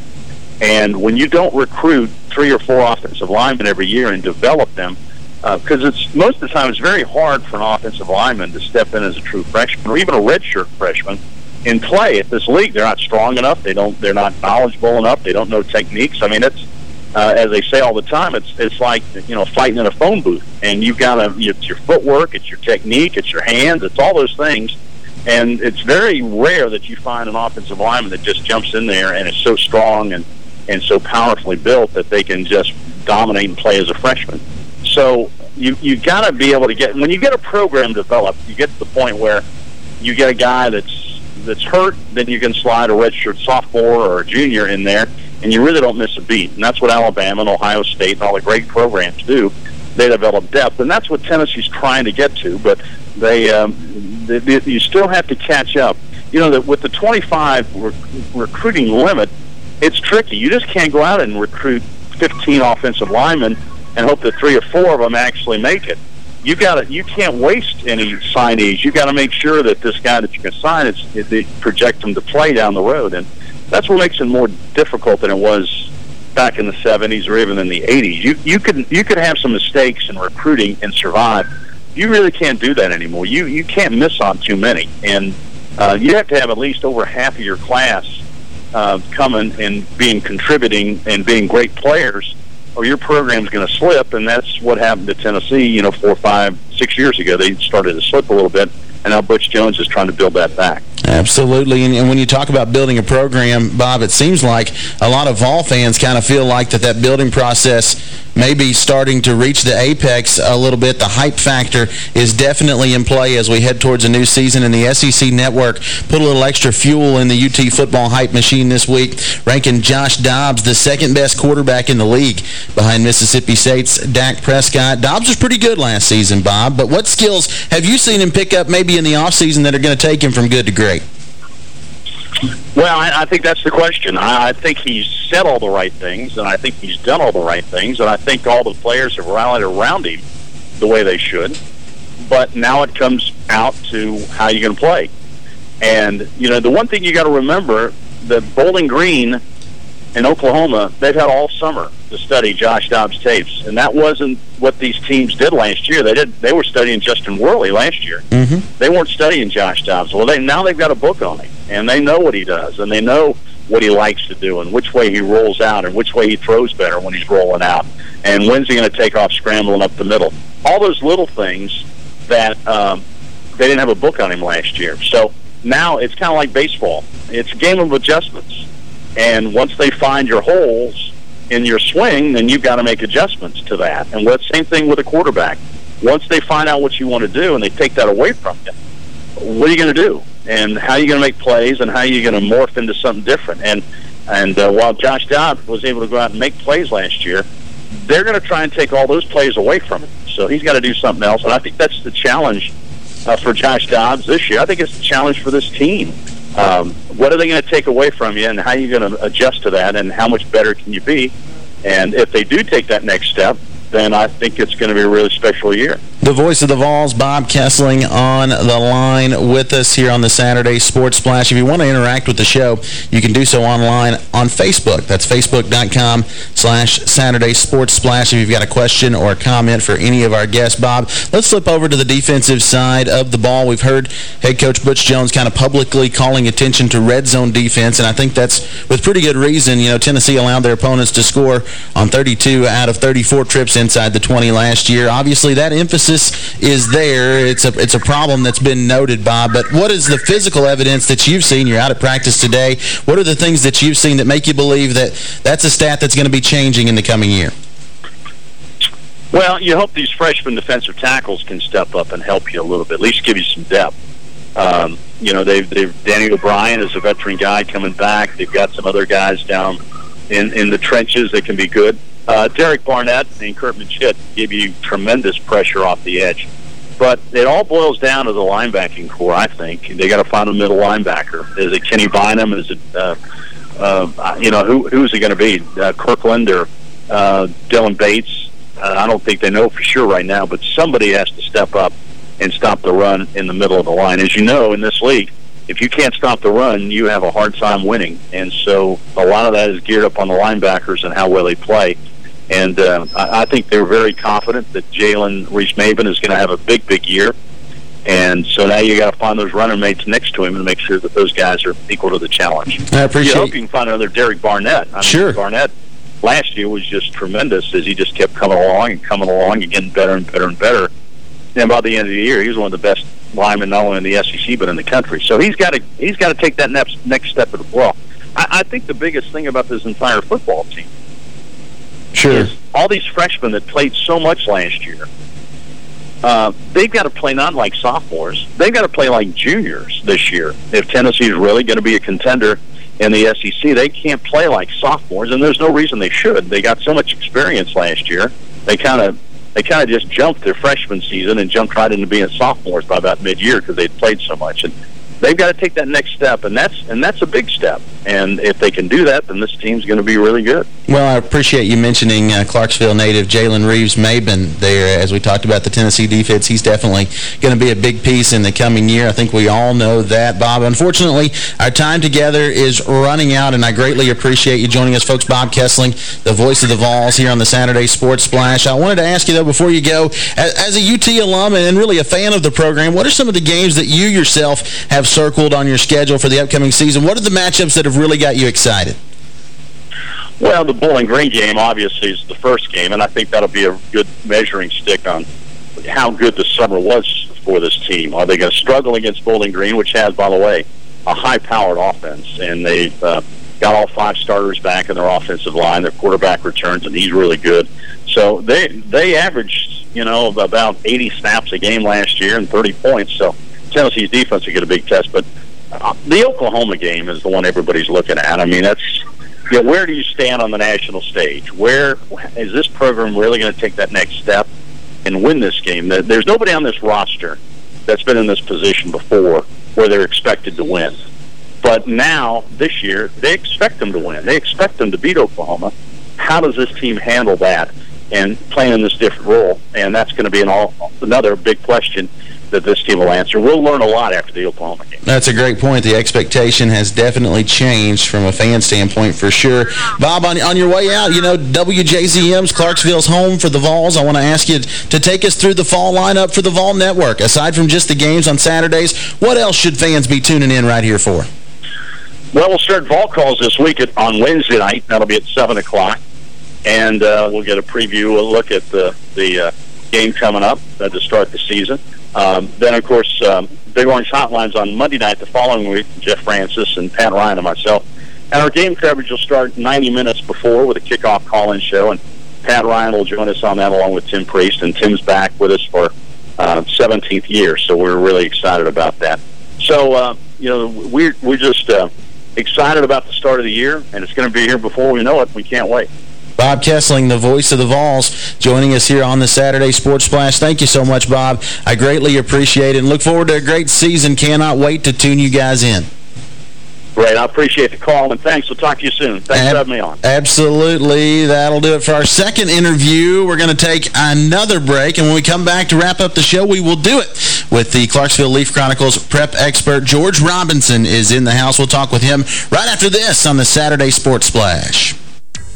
And when you don't recruit three or four offensive linemen every year and develop them, because uh, it's most of the time it's very hard for an offensive lineman to step in as a true freshman or even a redshirt freshman and play at this league. They're not strong enough. They don't. They're not knowledgeable enough. They don't know techniques. I mean, it's uh, as they say all the time. It's it's like you know fighting in a phone booth, and you've got to. It's your footwork. It's your technique. It's your hands. It's all those things and it's very rare that you find an offensive lineman that just jumps in there and is so strong and, and so powerfully built that they can just dominate and play as a freshman. So you you got to be able to get when you get a program developed, you get to the point where you get a guy that's that's hurt, then you can slide a redshirt sophomore or a junior in there, and you really don't miss a beat. And that's what Alabama and Ohio State and all the great programs do. They develop depth, and that's what Tennessee's trying to get to. But they um, you still have to catch up. You know that with the 25 rec- recruiting limit, it's tricky. You just can't go out and recruit 15 offensive linemen and hope that three or four of them actually make it. You got to you can't waste any signees. You got to make sure that this guy that you can sign is they project him to play down the road, and that's what makes it more difficult than it was back in the 70s or even in the 80s. You you could you could have some mistakes in recruiting and survive you really can't do that anymore. You you can't miss on too many, and uh, you have to have at least over half of your class uh, coming and being contributing and being great players, or your program's going to slip. And that's what happened to Tennessee. You know, four, five, six years ago, they started to slip a little bit. And now Butch Jones is trying to build that back. Absolutely. And, and, when you talk about building a program, Bob, it seems like a lot of Vol fans kind of feel like that that building process may be starting to reach the apex a little bit. The hype factor is definitely in play as we head towards a new season. And the SEC Network put a little extra fuel in the UT football hype machine this week, ranking Josh Dobbs the second-best quarterback in the league behind Mississippi State's Dak Prescott. Dobbs was pretty good last season, Bob, but what skills have you seen him pick up maybe in the offseason that are going to take him from good to great? Well, I, I think that's the question. I, I think he's said all the right things, and I think he's done all the right things, and I think all the players have rallied around him the way they should. But now it comes out to how you're going to play. And, you know, the one thing you got to remember, that Bowling Green in Oklahoma, they've had all summer to study Josh Dobbs tapes, and that wasn't what these teams did last year. They did they were studying Justin Worley last year. Mm-hmm. They weren't studying Josh Dobbs. Well, they now they've got a book on him, and they know what he does, and they know what he likes to do, and which way he rolls out, and which way he throws better when he's rolling out, and when's he going to take off scrambling up the middle. All those little things that um, they didn't have a book on him last year. So now it's kind of like baseball. It's a game of adjustments and once they find your holes in your swing, then you've got to make adjustments to that. And what same thing with a quarterback. Once they find out what you want to do and they take that away from you, what are you going to do? And how are you going to make plays? And how are you going to morph into something different? And and uh, while Josh Dobbs was able to go out and make plays last year, they're going to try and take all those plays away from him. So he's got to do something else. And I think that's the challenge uh, for Josh Dobbs this year. I think it's the challenge for this team um, what are they going to take away from you, and how are you going to adjust to that, and how much better can you be? And if they do take that next step, then I think it's going to be a really special year. The voice of the Vols, Bob Kesling, on the line with us here on the Saturday Sports Splash. If you want to interact with the show, you can do so online on Facebook. That's facebook.com slash Saturday Sports Splash if you've got a question or a comment for any of our guests. Bob, let's flip over to the defensive side of the ball. We've heard head coach Butch Jones kind of publicly calling attention to red zone defense, and I think that's with pretty good reason. You know, Tennessee allowed their opponents to score on 32 out of 34 trips inside the 20 last year. Obviously, that emphasis is there. It's a it's a problem that's been noted, Bob. But what is the physical evidence that you've seen? You're out of practice today. What are the things that you've seen that make you believe that that's a stat that's going to be changing in the coming year? Well, you hope these freshman defensive tackles can step up and help you a little bit, at least give you some depth. Um, you know, they've, they've Danny O'Brien is a veteran guy coming back. They've got some other guys down in, in the trenches that can be good. Uh, Derek Barnett and Curt Maggitt give you tremendous pressure off the edge. But it all boils down to the linebacking core, I think. They got to find a middle linebacker. Is it Kenny Bynum? Is it, uh, uh, you know, who who's it going to be? Uh, Kirkland or uh, Dillon Bates? Uh, I don't think they know for sure right now, but somebody has to step up and stop the run in the middle of the line. As you know, in this league, if you can't stop the run, you have a hard time winning. And so a lot of that is geared up on the linebackers and how well they play. And uh, I, I think they're very confident that Jalen Reeves-Maybin is going to have a big, big year. And so now you got to find those running mates next to him and make sure that those guys are equal to the challenge. I appreciate. You hope you can find another Derek Barnett. I sure. Barnett last year was just tremendous as he just kept coming along and coming along and getting better and better and better. And by the end of the year, he was one of the best linemen not only in the SEC but in the country. So he's got to he's got to take that next next step as well. I, I think the biggest thing about this entire football team Sure. all these freshmen that played so much last year, uh, they've got to play not like sophomores. They've got to play like juniors this year. If Tennessee is really going to be a contender in the SEC, they can't play like sophomores, and there's no reason they should. They got so much experience last year. They kind of they kind of just jumped their freshman season and jumped right into being sophomores by about mid-year because they'd played so much. And they've got to take that next step, and that's and that's a big step. And if they can do that, then this team's going to be really good. Well, I appreciate you mentioning uh, Clarksville native Jalen Reeves-Maybin there. As we talked about the Tennessee defense, he's definitely going to be a big piece in the coming year. I think we all know that, Bob. Unfortunately, our time together is running out, and I greatly appreciate you joining us, folks. Bob Kesling, the voice of the Vols here on the Saturday Sports Splash. I wanted to ask you, though, before you go, as, as a UT alum and really a fan of the program, what are some of the games that you yourself have circled on your schedule for the upcoming season? What are the matchups that have really got you excited? Well, the Bowling Green game obviously is the first game, and I think that'll be a good measuring stick on how good the summer was for this team. Are they going to struggle against Bowling Green, which has, by the way, a high-powered offense, and they've uh, got all five starters back in their offensive line. Their quarterback returns, and he's really good. So they they averaged, you know, about 80 snaps a game last year and 30 points. So Tennessee's defense will get a big test. But uh, the Oklahoma game is the one everybody's looking at. I mean, that's you know, where do you stand on the national stage? Where is this program really going to take that next step and win this game? There's nobody on this roster that's been in this position before where they're expected to win. But now, this year, they expect them to win. They expect them to beat Oklahoma. How does this team handle that and playing in this different role? And that's going to be an all, another big question that this team will answer. We'll learn a lot after the Oklahoma game. That's a great point. The expectation has definitely changed from a fan standpoint for sure. Bob, on, on your way out, you know, WJZM's Clarksville's home for the Vols. I want to ask you to take us through the fall lineup for the Vol Network. Aside from just the games on Saturdays, what else should fans be tuning in right here for? Well, we'll start Vol calls this week at, on Wednesday night. That'll be at 7 o'clock. And uh, we'll get a preview, a look at the, the uh, game coming up uh, to start the season. Um, then, of course, um, Big Orange Hotlines on Monday night the following week, Jeff Francis and Pat Ryan and myself. And our game coverage will start 90 minutes before with a kickoff call-in show, and Pat Ryan will join us on that along with Tim Priest, and Tim's back with us for uh, 17th year, so we're really excited about that. So, uh, you know, we're, we're just uh, excited about the start of the year, and it's going to be here before we know it. We can't wait. Bob Kesling, the voice of the Vols, joining us here on the Saturday Sports Splash. Thank you so much, Bob. I greatly appreciate it and look forward to a great season. Cannot wait to tune you guys in. Great. I appreciate the call, and thanks. We'll talk to you soon. Thanks Ab for having me on. Absolutely. That'll do it for our second interview. We're going to take another break, and when we come back to wrap up the show, we will do it with the Clarksville Leaf-Chronicle's prep expert. George Robinson is in the house. We'll talk with him right after this on the Saturday Sports Splash.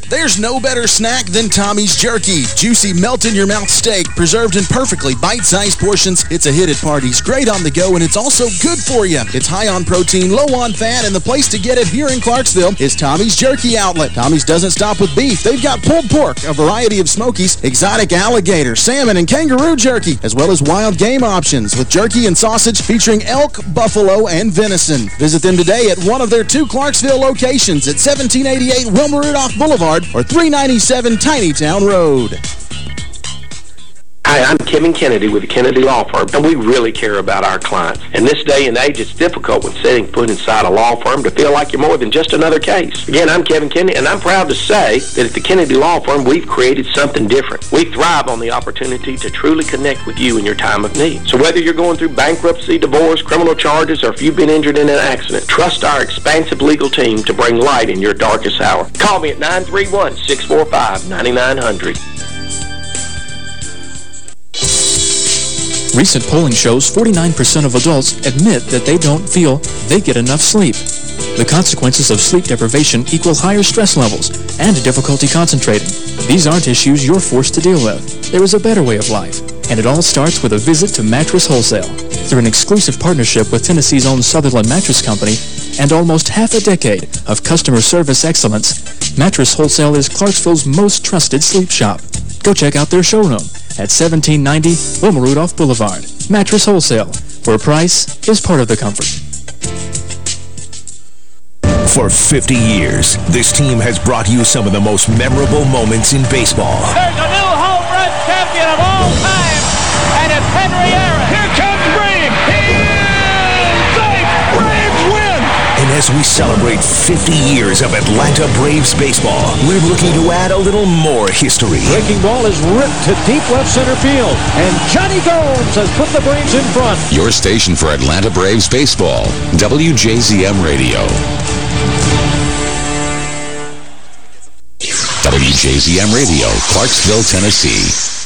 There's no better snack than Tommy's Jerky. Juicy, melt-in-your-mouth steak, preserved in perfectly bite-sized portions. It's a hit at parties, great on the go, and it's also good for you. It's high on protein, low on fat, and the place to get it here in Clarksville is Tommy's Jerky Outlet. Tommy's doesn't stop with beef. They've got pulled pork, a variety of smokies, exotic alligator, salmon, and kangaroo jerky, as well as wild game options with jerky and sausage featuring elk, buffalo, and venison. Visit them today at one of their two Clarksville locations at 1788 Wilma Rudolph Boulevard or 397 Tiny Town Road. Hi, I'm Kevin Kennedy with the Kennedy Law Firm, and we really care about our clients. In this day and age, it's difficult when setting foot inside a law firm to feel like you're more than just another case. Again, I'm Kevin Kennedy, and I'm proud to say that at the Kennedy Law Firm, we've created something different. We thrive on the opportunity to truly connect with you in your time of need. So whether you're going through bankruptcy, divorce, criminal charges, or if you've been injured in an accident, trust our expansive legal team to bring light in your darkest hour. Call me at 931-645-9900. Recent polling shows 49% of adults admit that they don't feel they get enough sleep. The consequences of sleep deprivation equal higher stress levels and difficulty concentrating. These aren't issues you're forced to deal with. There is a better way of life, and it all starts with a visit to Mattress Wholesale. Through an exclusive partnership with Tennessee's own Southerland Mattress Company and almost half a decade of customer service excellence, Mattress Wholesale is Clarksville's most trusted sleep shop. Go check out their showroom at 1790 Wilma Rudolph Boulevard. Mattress Wholesale, where price is part of the comfort. For 50 years, this team has brought you some of the most memorable moments in baseball. There's a new home run champion of all time, and it's Henry Aaron. As we celebrate 50 years of Atlanta Braves baseball, we're looking to add a little more history. Breaking ball is ripped to deep left center field, and Jonny Gomes has put the Braves in front. Your station for Atlanta Braves baseball, WJZM Radio. WJZM Radio, Clarksville, Tennessee.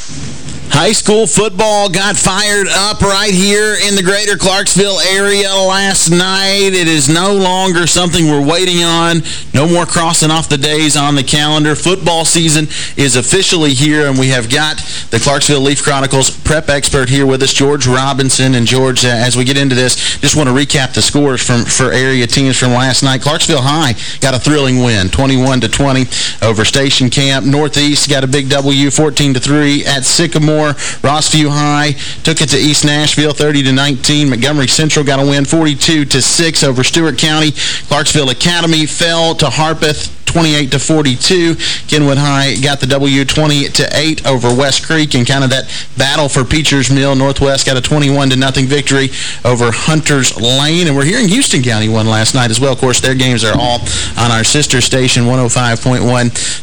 High school football got fired up right here in the greater Clarksville area last night. It is no longer something we're waiting on. No more crossing off the days on the calendar. Football season is officially here, and we have got the Clarksville Leaf-Chronicle's prep expert here with us, George Robinson. And, George, uh, as we get into this, just want to recap the scores from for area teams from last night. Clarksville High got a thrilling win, 21-20 over Station Camp. Northeast got a big W, fourteen to three, at Sycamore. Rossview High took it to East Nashville 30 to 19. Montgomery Central got a win 42 to 6 over Stewart County. Clarksville Academy fell to Harpeth 28 to 42. Kenwood High got the W 20 to 8 over West Creek and kind of that battle for Peachers Mill. Northwest got a 21 to nothing victory over Hunters Lane. And we're hearing Houston County won last night as well. Of course, their games are all on our sister station, 105.1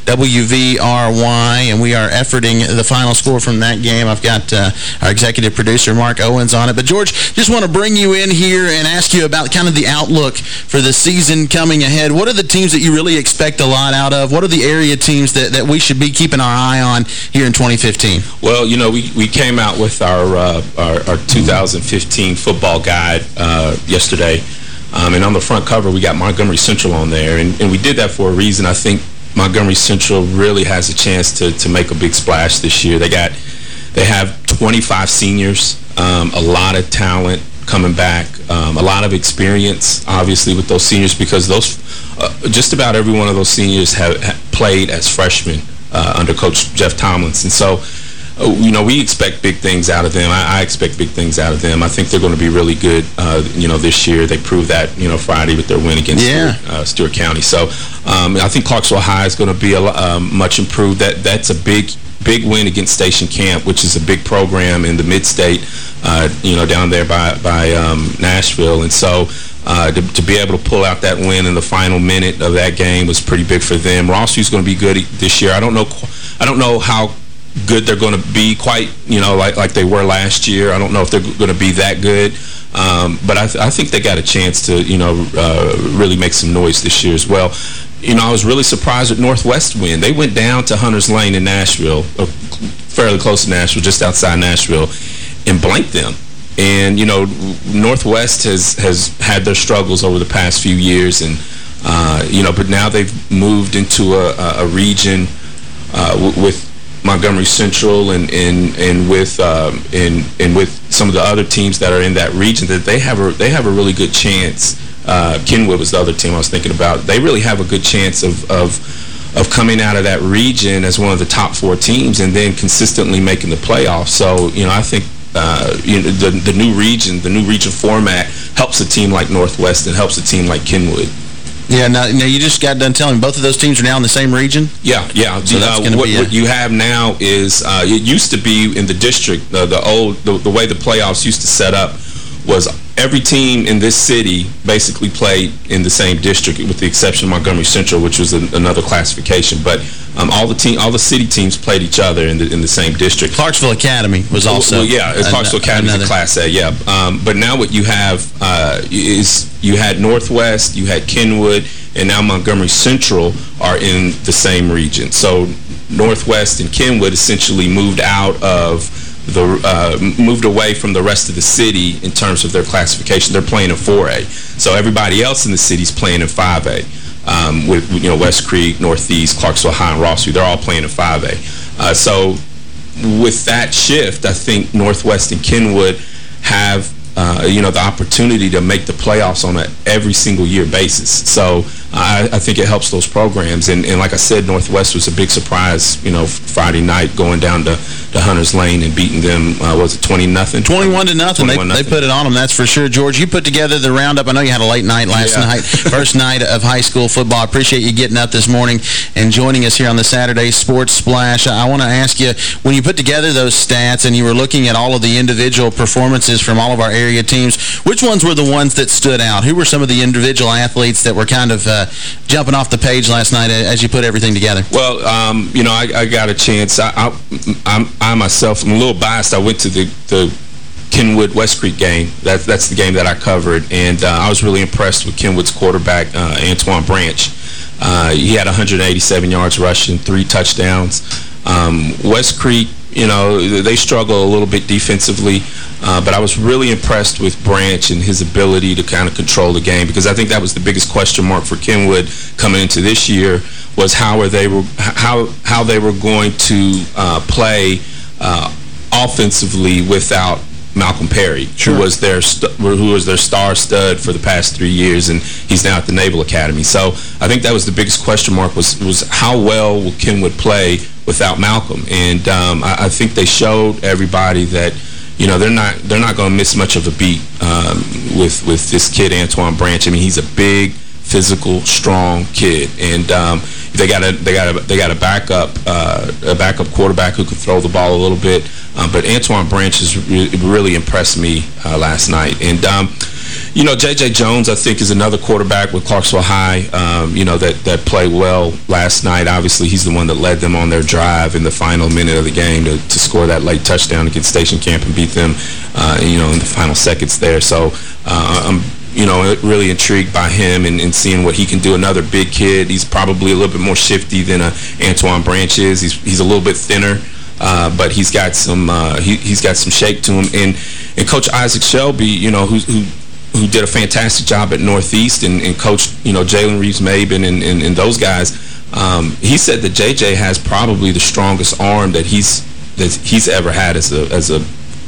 WVRY. And we are efforting the final score from that game. I've got uh, our executive producer, Mark Owens, on it. But, George, just want to bring you in here and ask you about kind of the outlook for the season coming ahead. What are the teams that you really expect a lot out of? What are the area teams that, that we should be keeping our eye on here in 2015? Well, you know, we, we came out with our, uh, our, our 2015 football guide uh, yesterday. Um, and on the front cover, we got Montgomery Central on there. And, and we did that for a reason. I think Montgomery Central really has a chance to, to make a big splash this year. They got they have 25 seniors, um, a lot of talent coming back, um, a lot of experience, obviously, with those seniors because those uh, just about every one of those seniors have, have played as freshmen uh, under Coach Jeff Tomlinson. So, uh, you know, we expect big things out of them. I, I, expect big things out of them. I think they're going to be really good, uh, you know, this year. They proved that, you know, Friday with their win against yeah. Stewart, uh, Stewart, County. So um, I think Clarksville High is going to be a, um, much improved. That That's a big big win against Station Camp, which is a big program in the mid-state, uh, you know, down there by, by um, Nashville. And so uh, to, to, be able to pull out that win in the final minute of that game was pretty big for them. Rossview's going to be good this year. I don't know I don't know how good they're going to be quite, you know, like, like they were last year. I don't know if they're going to be that good. Um, but I, th I, think they got a chance to, you know, uh, really make some noise this year as well you know, I was really surprised at Northwest win. They went down to Hunter's Lane in Nashville, uh, fairly close to Nashville, just outside Nashville, and blanked them. And, you know, Northwest has, has had their struggles over the past few years. And, uh, you know, but now they've moved into a, a region uh, with Montgomery Central and, and, and, with, um, and, and with some of the other teams that are in that region that they have a, they have a really good chance uh, Kenwood was the other team I was thinking about. They really have a good chance of, of of coming out of that region as one of the top four teams and then consistently making the playoffs. So, you know, I think uh, you know, the, the new region, the new region format helps a team like Northwest and helps a team like Kenwood. Yeah, now, now you just got done telling me both of those teams are now in the same region? Yeah, yeah. So that's uh, what, what, you have now is, uh, it used to be in the district, uh, the old, the, the way the playoffs used to set up was every team in this city basically played in the same district with the exception of Montgomery Central, which was an, another classification. But um, all the team, all the city teams played each other in the in the same district. Clarksville Academy was also well, yeah, Clarksville Academy is a Class A, yeah. Um, but now what you have uh, is you had Northwest, you had Kenwood, and now Montgomery Central are in the same region. So Northwest and Kenwood essentially moved out of the uh, moved away from the rest of the city in terms of their classification. They're playing in 4A. So everybody else in the city is playing in 5A. Um, with, you know, West Creek, Northeast, Clarksville High, and Rossview. They're all playing in 5A. Uh, so with that shift, I think Northwest and Kenwood have uh, you know, the opportunity to make the playoffs on a every single year basis. So I, I think it helps those programs. And, and, like I said, Northwest was a big surprise, you know, Friday night going down to, to Hunter's Lane and beating them, uh, was it 20 nothing? 21 to nothing. 21 they, nothing. they put it on them, that's for sure. George, you put together the roundup. I know you had a late night last yeah. night, first night of high school football. I appreciate you getting up this morning and joining us here on the Saturday Sports Splash. I, I want to ask you, when you put together those stats and you were looking at all of the individual performances from all of our area teams, which ones were the ones that stood out? Who were some of the individual athletes that were kind of uh, jumping off the page last night as you put everything together? Well, um, you know, I, I, got a chance. I, I, I, myself, I'm a little biased. I went to the, the Kenwood West Creek game. That, that's the game that I covered, and uh, I was really impressed with Kenwood's quarterback, uh, Antoine Branch. Uh, he had 187 yards rushing, three touchdowns. Um, West Creek, you know, they struggle a little bit defensively. Uh, but I was really impressed with Branch and his ability to kind of control the game because I think that was the biggest question mark for Kenwood coming into this year was how are they were how how they were going to uh, play uh, offensively without Malcolm Perry, sure. who was their who was their star stud for the past three years, and he's now at the Naval Academy. So I think that was the biggest question mark was was how well will Kenwood play without Malcolm. And um, I, I think they showed everybody that you know they're not they're not going to miss much of a beat um, with with this kid Antoine Branch. I mean, he's a big, physical, strong kid, and um, they got a they got a they got a backup uh, a backup quarterback who can throw the ball a little bit. Um, but Antoine Branch has re really impressed me uh, last night, and um, you know, J.J. Jones, I think, is another quarterback with Clarksville High, um, you know, that, that played well last night. Obviously, he's the one that led them on their drive in the final minute of the game to, to score that late touchdown against Station Camp and beat them, uh, you know, in the final seconds there. So uh, I'm you know, really intrigued by him and, and, seeing what he can do. Another big kid. He's probably a little bit more shifty than uh, Antoine Branch is. He's, he's a little bit thinner. Uh, but he's got some uh, he, has got some shape to him. And and Coach Isaac Shelby, you know, who, who who did a fantastic job at Northeast and, and coached, you know, Jalen Reeves-Maybin and, and, and, those guys. Um, he said that J.J. has probably the strongest arm that he's that he's ever had as a as a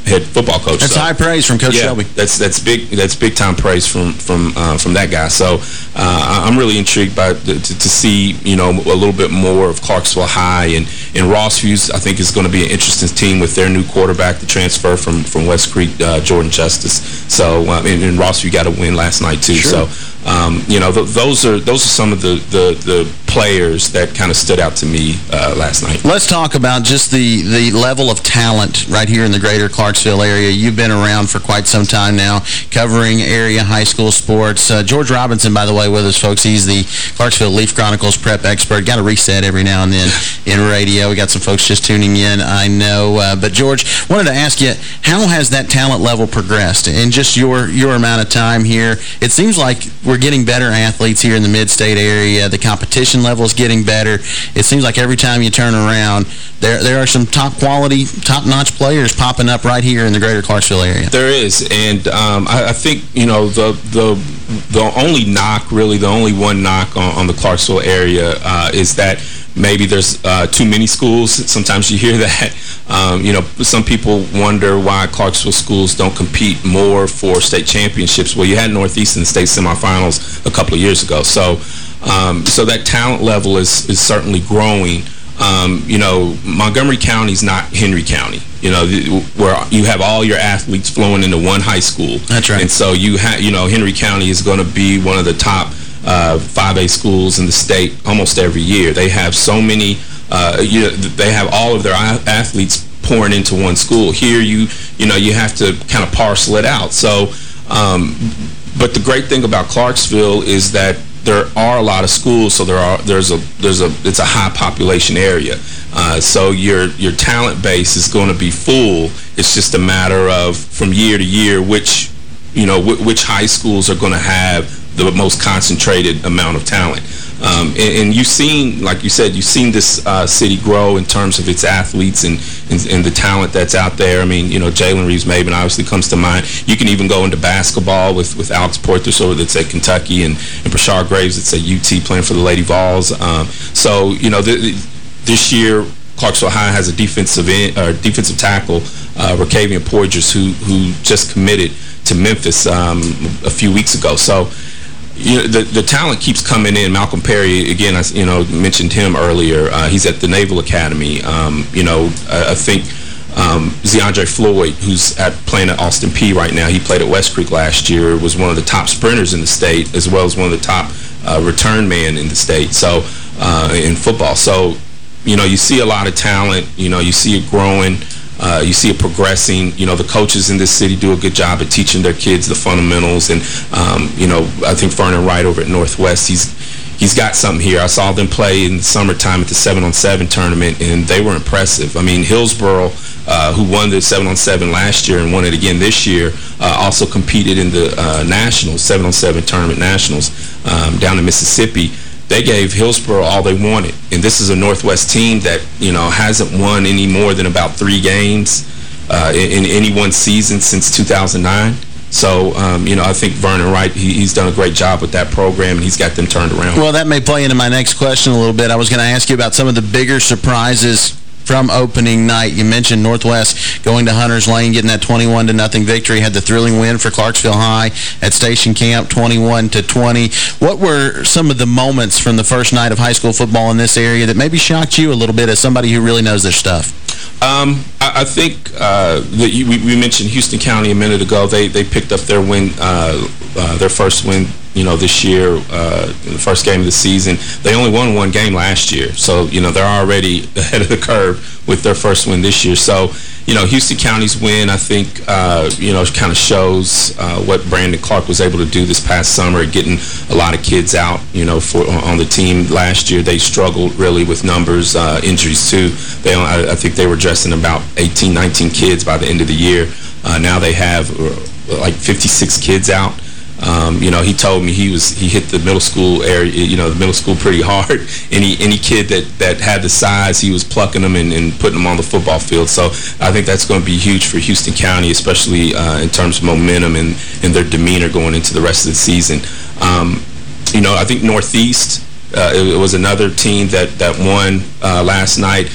head football coach. That's so, high praise from Coach yeah, Shelby. That's that's big that's big time praise from from uh, from that guy. So uh, I'm really intrigued by to, to, see you know a little bit more of Clarksville High and and Rossview's. I think is going to be an interesting team with their new quarterback, the transfer from from West Creek, uh, Jordan Justice. So um, and, and Rossview got a win last night too. Sure. So um, you know, th those are those are some of the the, the players that kind of stood out to me uh, last night. Let's talk about just the the level of talent right here in the greater Clarksville area. You've been around for quite some time now, covering area high school sports. Uh, George Robinson, by the way, with us, folks. He's the Clarksville Leaf-Chronicle's prep expert. Got a reset every now and then in radio. We got some folks just tuning in, I know. Uh, but George, wanted to ask you, how has that talent level progressed in just your your amount of time here? It seems like we're getting better athletes here in the mid-state area. The competition level is getting better. It seems like every time you turn around, there there are some top quality, top-notch players popping up right here in the greater Clarksville area. There is, and um, I, I, think, you know, the the the only knock, really, the only one knock on, on the Clarksville area uh, is that maybe there's uh, too many schools. Sometimes you hear that. Um, you know, some people wonder why Clarksville schools don't compete more for state championships. Well, you had Northeast in the state semifinals a couple of years ago. So, um, so that talent level is, is certainly growing. Um, you know, Montgomery County is not Henry County, you know, where you have all your athletes flowing into one high school. That's right. And so you have, you know, Henry County is going to be one of the top uh, 5A schools in the state almost every year. They have so many, uh, you know, they have all of their athletes pouring into one school. Here, you you know, you have to kind of parcel it out. So, um, but the great thing about Clarksville is that there are a lot of schools, so there are there's a there's a it's a high population area. Uh, so your your talent base is going to be full. It's just a matter of from year to year which you know which high schools are going to have the most concentrated amount of talent. Um, and, and, you've seen, like you said, you've seen this uh, city grow in terms of its athletes and, and, and the talent that's out there. I mean, you know, Jalen Reeves-Maybin obviously comes to mind. You can even go into basketball with, with Alex Poythress that's at Kentucky and, and Bashaara Graves that's at UT playing for the Lady Vols. Um, so, you know, this year Clarksville High has a defensive or defensive tackle, uh, Rakavian Porges, who who just committed to Memphis um, a few weeks ago. So you know, the, the talent keeps coming in. Malcolm Perry, again, I you know, mentioned him earlier. Uh, he's at the Naval Academy. Um, you know, I, I think um, Zeandre Floyd, who's at playing at Austin Peay right now, he played at West Creek last year, was one of the top sprinters in the state, as well as one of the top uh, return man in the state so uh, in football. So, you know, you see a lot of talent. You know, you see it growing. Uh, you see it progressing. You know, the coaches in this city do a good job at teaching their kids the fundamentals. And, um, you know, I think Vernon Wright over at Northwest, he's he's got something here. I saw them play in the summertime at the 7-on-7 tournament, and they were impressive. I mean, Hillsboro, uh, who won the 7-on-7 last year and won it again this year, uh, also competed in the uh, Nationals, 7-on-7 tournament Nationals um, down in Mississippi they gave Hillsboro all they wanted. And this is a Northwest team that, you know, hasn't won any more than about three games uh, in, in, any one season since 2009. So, um, you know, I think Vernon Wright, he, he's done a great job with that program, and he's got them turned around. Well, that may play into my next question a little bit. I was going to ask you about some of the bigger surprises from opening night. You mentioned Northwest going to Hunter's Lane, getting that 21 to nothing victory, had the thrilling win for Clarksville High at Station Camp, 21 to 20. What were some of the moments from the first night of high school football in this area that maybe shocked you a little bit as somebody who really knows their stuff? Um, I, I, think uh, that you, we, we, mentioned Houston County a minute ago. They they picked up their win, uh, uh, their first win, you know, this year, uh, the first game of the season. They only won one game last year, so you know they're already ahead of the curve with their first win this year. So you know, Houston County's win, I think, uh, you know, kind of shows uh, what Brandon Clark was able to do this past summer, getting a lot of kids out, you know, for on the team last year. They struggled really with numbers, uh, injuries too. They, I, I, think they were dressing about 18, 19 kids by the end of the year. Uh, now they have uh, like 56 kids out. Um, you know, he told me he was he hit the middle school area, you know, the middle school pretty hard. Any any kid that that had the size, he was plucking them and, and putting them on the football field. So I think that's going to be huge for Houston County, especially uh, in terms of momentum and and their demeanor going into the rest of the season. Um, you know, I think Northeast uh, it, it, was another team that that won uh, last night.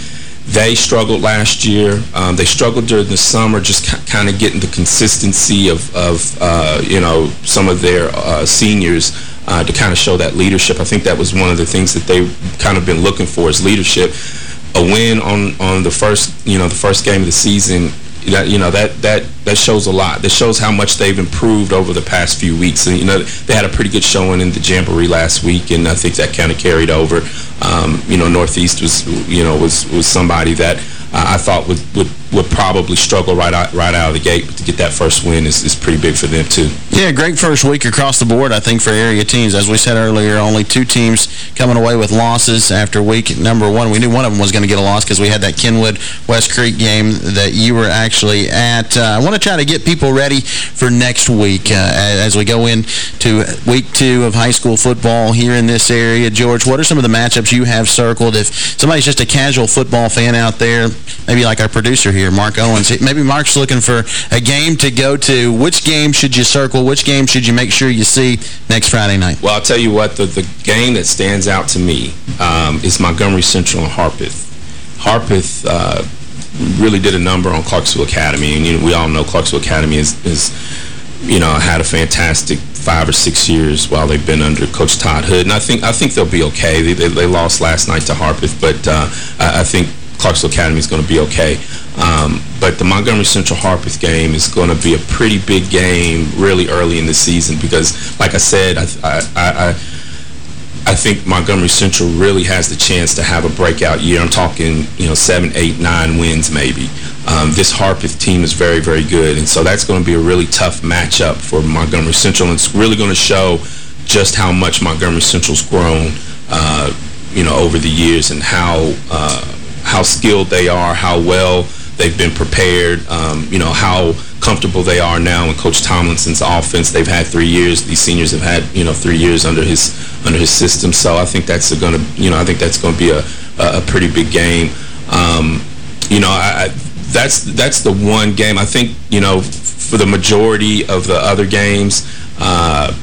They struggled last year. Um, they struggled during the summer just kind of getting the consistency of, of uh, you know, some of their uh, seniors uh, to kind of show that leadership. I think that was one of the things that they've kind of been looking for is leadership. A win on, on the first, you know, the first game of the season you know that that that shows a lot. That shows how much they've improved over the past few weeks. And you know they had a pretty good showing in the Jamboree last week, and I think that kind of carried over. Um, you know, Northeast was you know was was somebody that uh, I thought would, would would probably struggle right out right out of the gate. But to get that first win is, is pretty big for them, too. Yeah, great first week across the board, I think, for area teams. As we said earlier, only two teams coming away with losses after week number one. We knew one of them was going to get a loss because we had that Kenwood West Creek game that you were actually at. Uh, I want to try to get people ready for next week uh, as we go into week two of high school football here in this area. George, what are some of the matchups you have circled? If somebody's just a casual football fan out there, maybe like our producer here, Mark Owens. Maybe Mark's looking for a game to go to. Which game should you circle? Which game should you make sure you see next Friday night? Well, I'll tell you what, the, the game that stands out to me um, is Montgomery Central and Harpeth. Harpeth uh, really did a number on Clarksville Academy, and you know, we all know Clarksville Academy is, is you know, had a fantastic five or six years while they've been under Coach Todd Hood. And I think I think they'll be okay. They, they, they lost last night to Harpeth, but uh, I, I, think Clarksville Academy is going to be okay. Um, but the Montgomery Central Harpeth game is going to be a pretty big game really early in the season because, like I said, I, I, I, I think Montgomery Central really has the chance to have a breakout year. I'm talking, you know, seven, eight, nine wins maybe. Um, this Harpeth team is very, very good, and so that's going to be a really tough matchup for Montgomery Central, and it's really going to show just how much Montgomery Central's grown, uh, you know, over the years and how uh, how skilled they are, how well they've been prepared, um, you know, how comfortable they are now in Coach Tomlinson's offense. They've had three years. These seniors have had, you know, three years under his under his system. So I think that's going to, you know, I think that's going to be a, a pretty big game. Um, you know, I, that's that's the one game. I think, you know, for the majority of the other games, uh,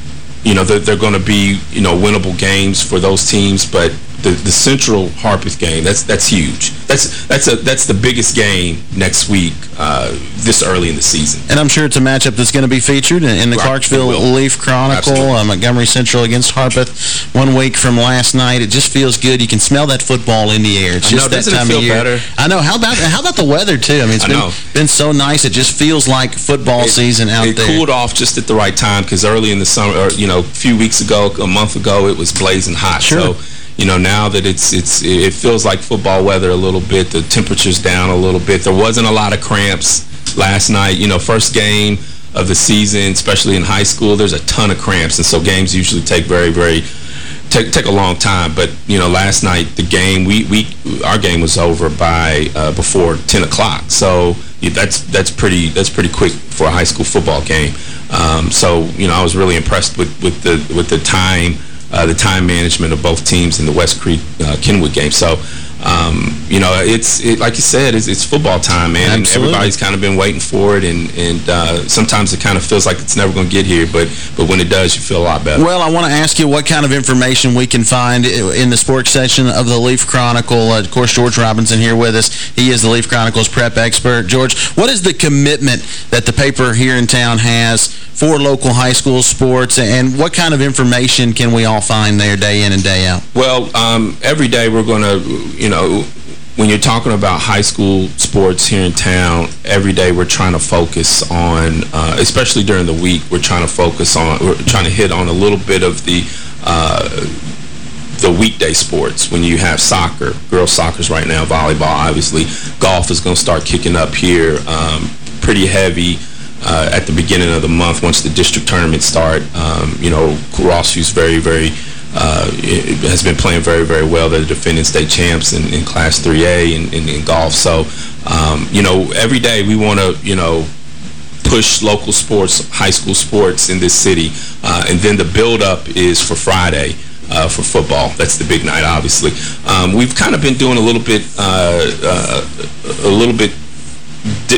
you know, they're, they're going to be, you know, winnable games for those teams. But the, the Central Harpeth game. That's that's huge. That's that's a that's the biggest game next week, uh, this early in the season. And I'm sure it's a matchup that's going to be featured in, in the right, Clarksville Leaf Chronicle. Uh, Montgomery Central against Harpeth one week from last night. It just feels good. You can smell that football in the air. It's just know, that time of year. Better? I know. How about how about the weather too? I mean, it's I been know. been so nice. It just feels like football it, season out it there. It cooled off just at the right time because early in the summer, or you know, a few weeks ago, a month ago, it was blazing hot. Sure. So you know, now that it's it's it feels like football weather a little bit, the temperature's down a little bit. There wasn't a lot of cramps last night. You know, first game of the season, especially in high school, there's a ton of cramps, and so games usually take very, very take take a long time. But you know, last night the game we we our game was over by uh, before 10 o'clock, so that's that's pretty that's pretty quick for a high school football game. Um, so you know, I was really impressed with with the with the time the time management of both teams in the West Creek uh, Kenwood game. So, um, you know, it's it, like you said, it's, it's football time, man. Absolutely. And everybody's kind of been waiting for it, and and uh, sometimes it kind of feels like it's never going to get here, but but when it does, you feel a lot better. Well, I want to ask you what kind of information we can find in the sports section of the Leaf Chronicle. Uh, of course, George Robinson here with us. He is the Leaf Chronicle's prep expert. George, what is the commitment that the paper here in town has for local high school sports, and what kind of information can we all find there day in and day out? Well, um, every day we're going to, you know, when you're talking about high school sports here in town, every day we're trying to focus on, uh, especially during the week, we're trying to focus on, we're trying to hit on a little bit of the uh, the weekday sports when you have soccer, girls soccer's right now, volleyball, obviously. Golf is going to start kicking up here um, pretty heavy uh, at the beginning of the month once the district tournaments start. Um, you know, Rossview's very, very uh, has been playing very, very well. They're the defending state champs in, in Class 3A in, in, in golf. So, um, you know, every day we want to, you know, push local sports, high school sports in this city. Uh, and then the build-up is for Friday. Uh, for football. That's the big night, obviously. Um, we've kind of been doing a little bit, uh, uh, a little bit,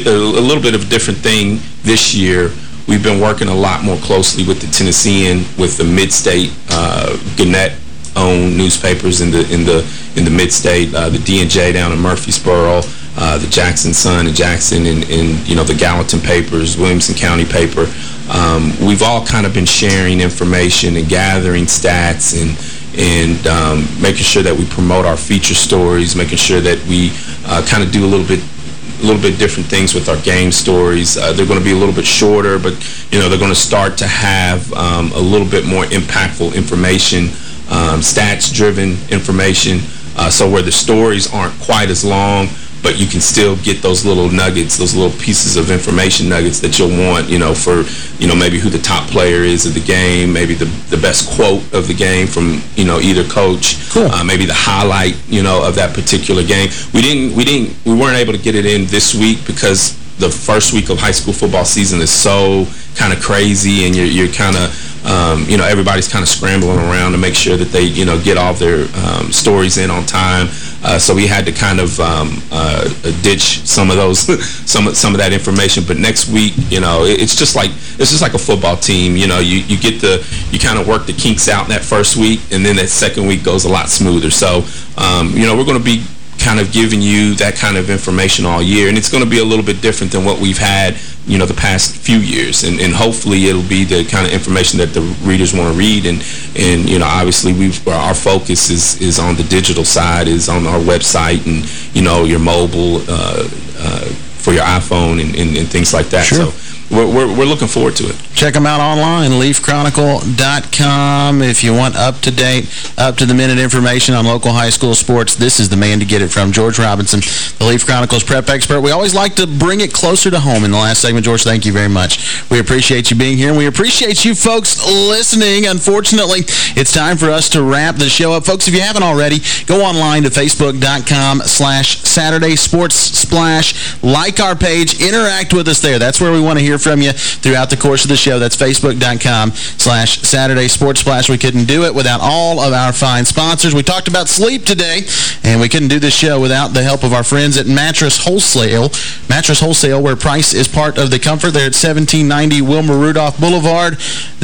a little bit of a different thing this year. We've been working a lot more closely with the Tennessean, with the Mid-State uh, Gannett-owned newspapers in the in the in the Mid-State, uh, the D&J down in Murfreesboro, uh, the Jackson Sun in Jackson, and, and you know the Gallatin papers, Williamson County paper. Um, we've all kind of been sharing information and gathering stats and and um, making sure that we promote our feature stories, making sure that we uh, kind of do a little bit a little bit different things with our game stories. Uh, they're going to be a little bit shorter, but, you know, they're going to start to have um, a little bit more impactful information, um, stats-driven information, uh, so where the stories aren't quite as long, but you can still get those little nuggets, those little pieces of information nuggets that you'll want, you know, for, you know, maybe who the top player is of the game, maybe the, the best quote of the game from, you know, either coach, cool. uh, maybe the highlight, you know, of that particular game. We didn't, we didn't, we weren't able to get it in this week because the first week of high school football season is so kind of crazy and you're, you're kind of, um, you know, everybody's kind of scrambling around to make sure that they, you know, get all their um, stories in on time. Uh, so we had to kind of um, uh, ditch some of those, some some of that information. But next week, you know, it, it's just like it's just like a football team. You know, you you get the you kind of work the kinks out in that first week, and then that second week goes a lot smoother. So, um, you know, we're going to be kind of giving you that kind of information all year. And it's going to be a little bit different than what we've had, you know, the past few years. And, and hopefully it'll be the kind of information that the readers want to read. And, and you know, obviously we've our focus is, is on the digital side, is on our website and, you know, your mobile uh, uh, for your iPhone and, and, and, things like that. Sure. So we're, we're, we're, looking forward to it. Check them out online, leafchronicle.com. If you want up-to-date, up-to-the-minute information on local high school sports, this is the man to get it from, George Robinson, the Leaf Chronicle's prep expert. We always like to bring it closer to home in the last segment. George, thank you very much. We appreciate you being here, and we appreciate you folks listening. Unfortunately, it's time for us to wrap the show up. Folks, if you haven't already, go online to facebook.com slash Saturday Sports Splash. Like our page. Interact with us there. That's where we want to hear from you throughout the course of the show. That's facebook.com slash Saturday Sports Splash. We couldn't do it without all of our fine sponsors. We talked about sleep today, and we couldn't do this show without the help of our friends at Mattress Wholesale. Mattress Wholesale, where price is part of the comfort. They're at 1790 Wilma Rudolph Boulevard.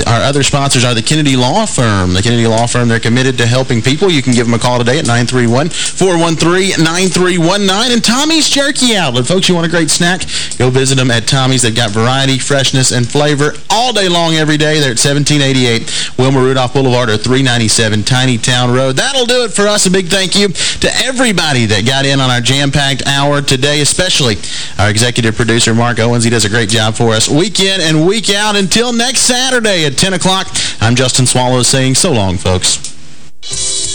Our other sponsors are the Kennedy Law Firm. The Kennedy Law Firm, they're committed to helping people. You can give them a call today at 931-413-9319. And Tommy's Jerky Outlet. Folks, you want a great snack? Go visit them at Tommy's. They've got variety, freshness, and flavor all day long, every day. They're at 1788 Wilma Rudolph Boulevard or 397 Tiny Town Road. That'll do it for us. A big thank you to everybody that got in on our jam-packed hour today, especially our executive producer, Mark Owens. He does a great job for us week in and week out. Until next Saturday at 10 o'clock, I'm Justin Swallow saying so long, folks.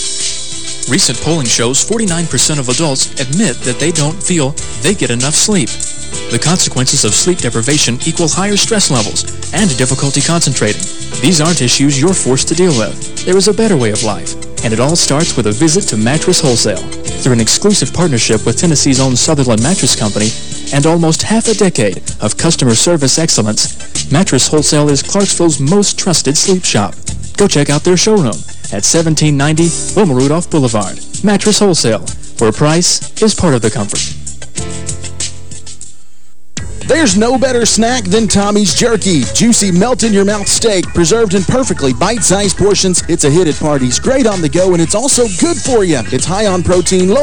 Recent polling shows 49% of adults admit that they don't feel they get enough sleep. The consequences of sleep deprivation equal higher stress levels and difficulty concentrating. These aren't issues you're forced to deal with. There is a better way of life, and it all starts with a visit to Mattress Wholesale. Through an exclusive partnership with Tennessee's own Southerland Mattress Company and almost half a decade of customer service excellence, Mattress Wholesale is Clarksville's most trusted sleep shop. Go check out their showroom at 1790 Wilma Rudolph Boulevard. Mattress Wholesale, For a price is part of the comfort. There's no better snack than Tommy's Jerky. Juicy, melt-in-your-mouth steak, preserved in perfectly bite-sized portions. It's a hit at parties, great on the go, and it's also good for you. It's high on protein, low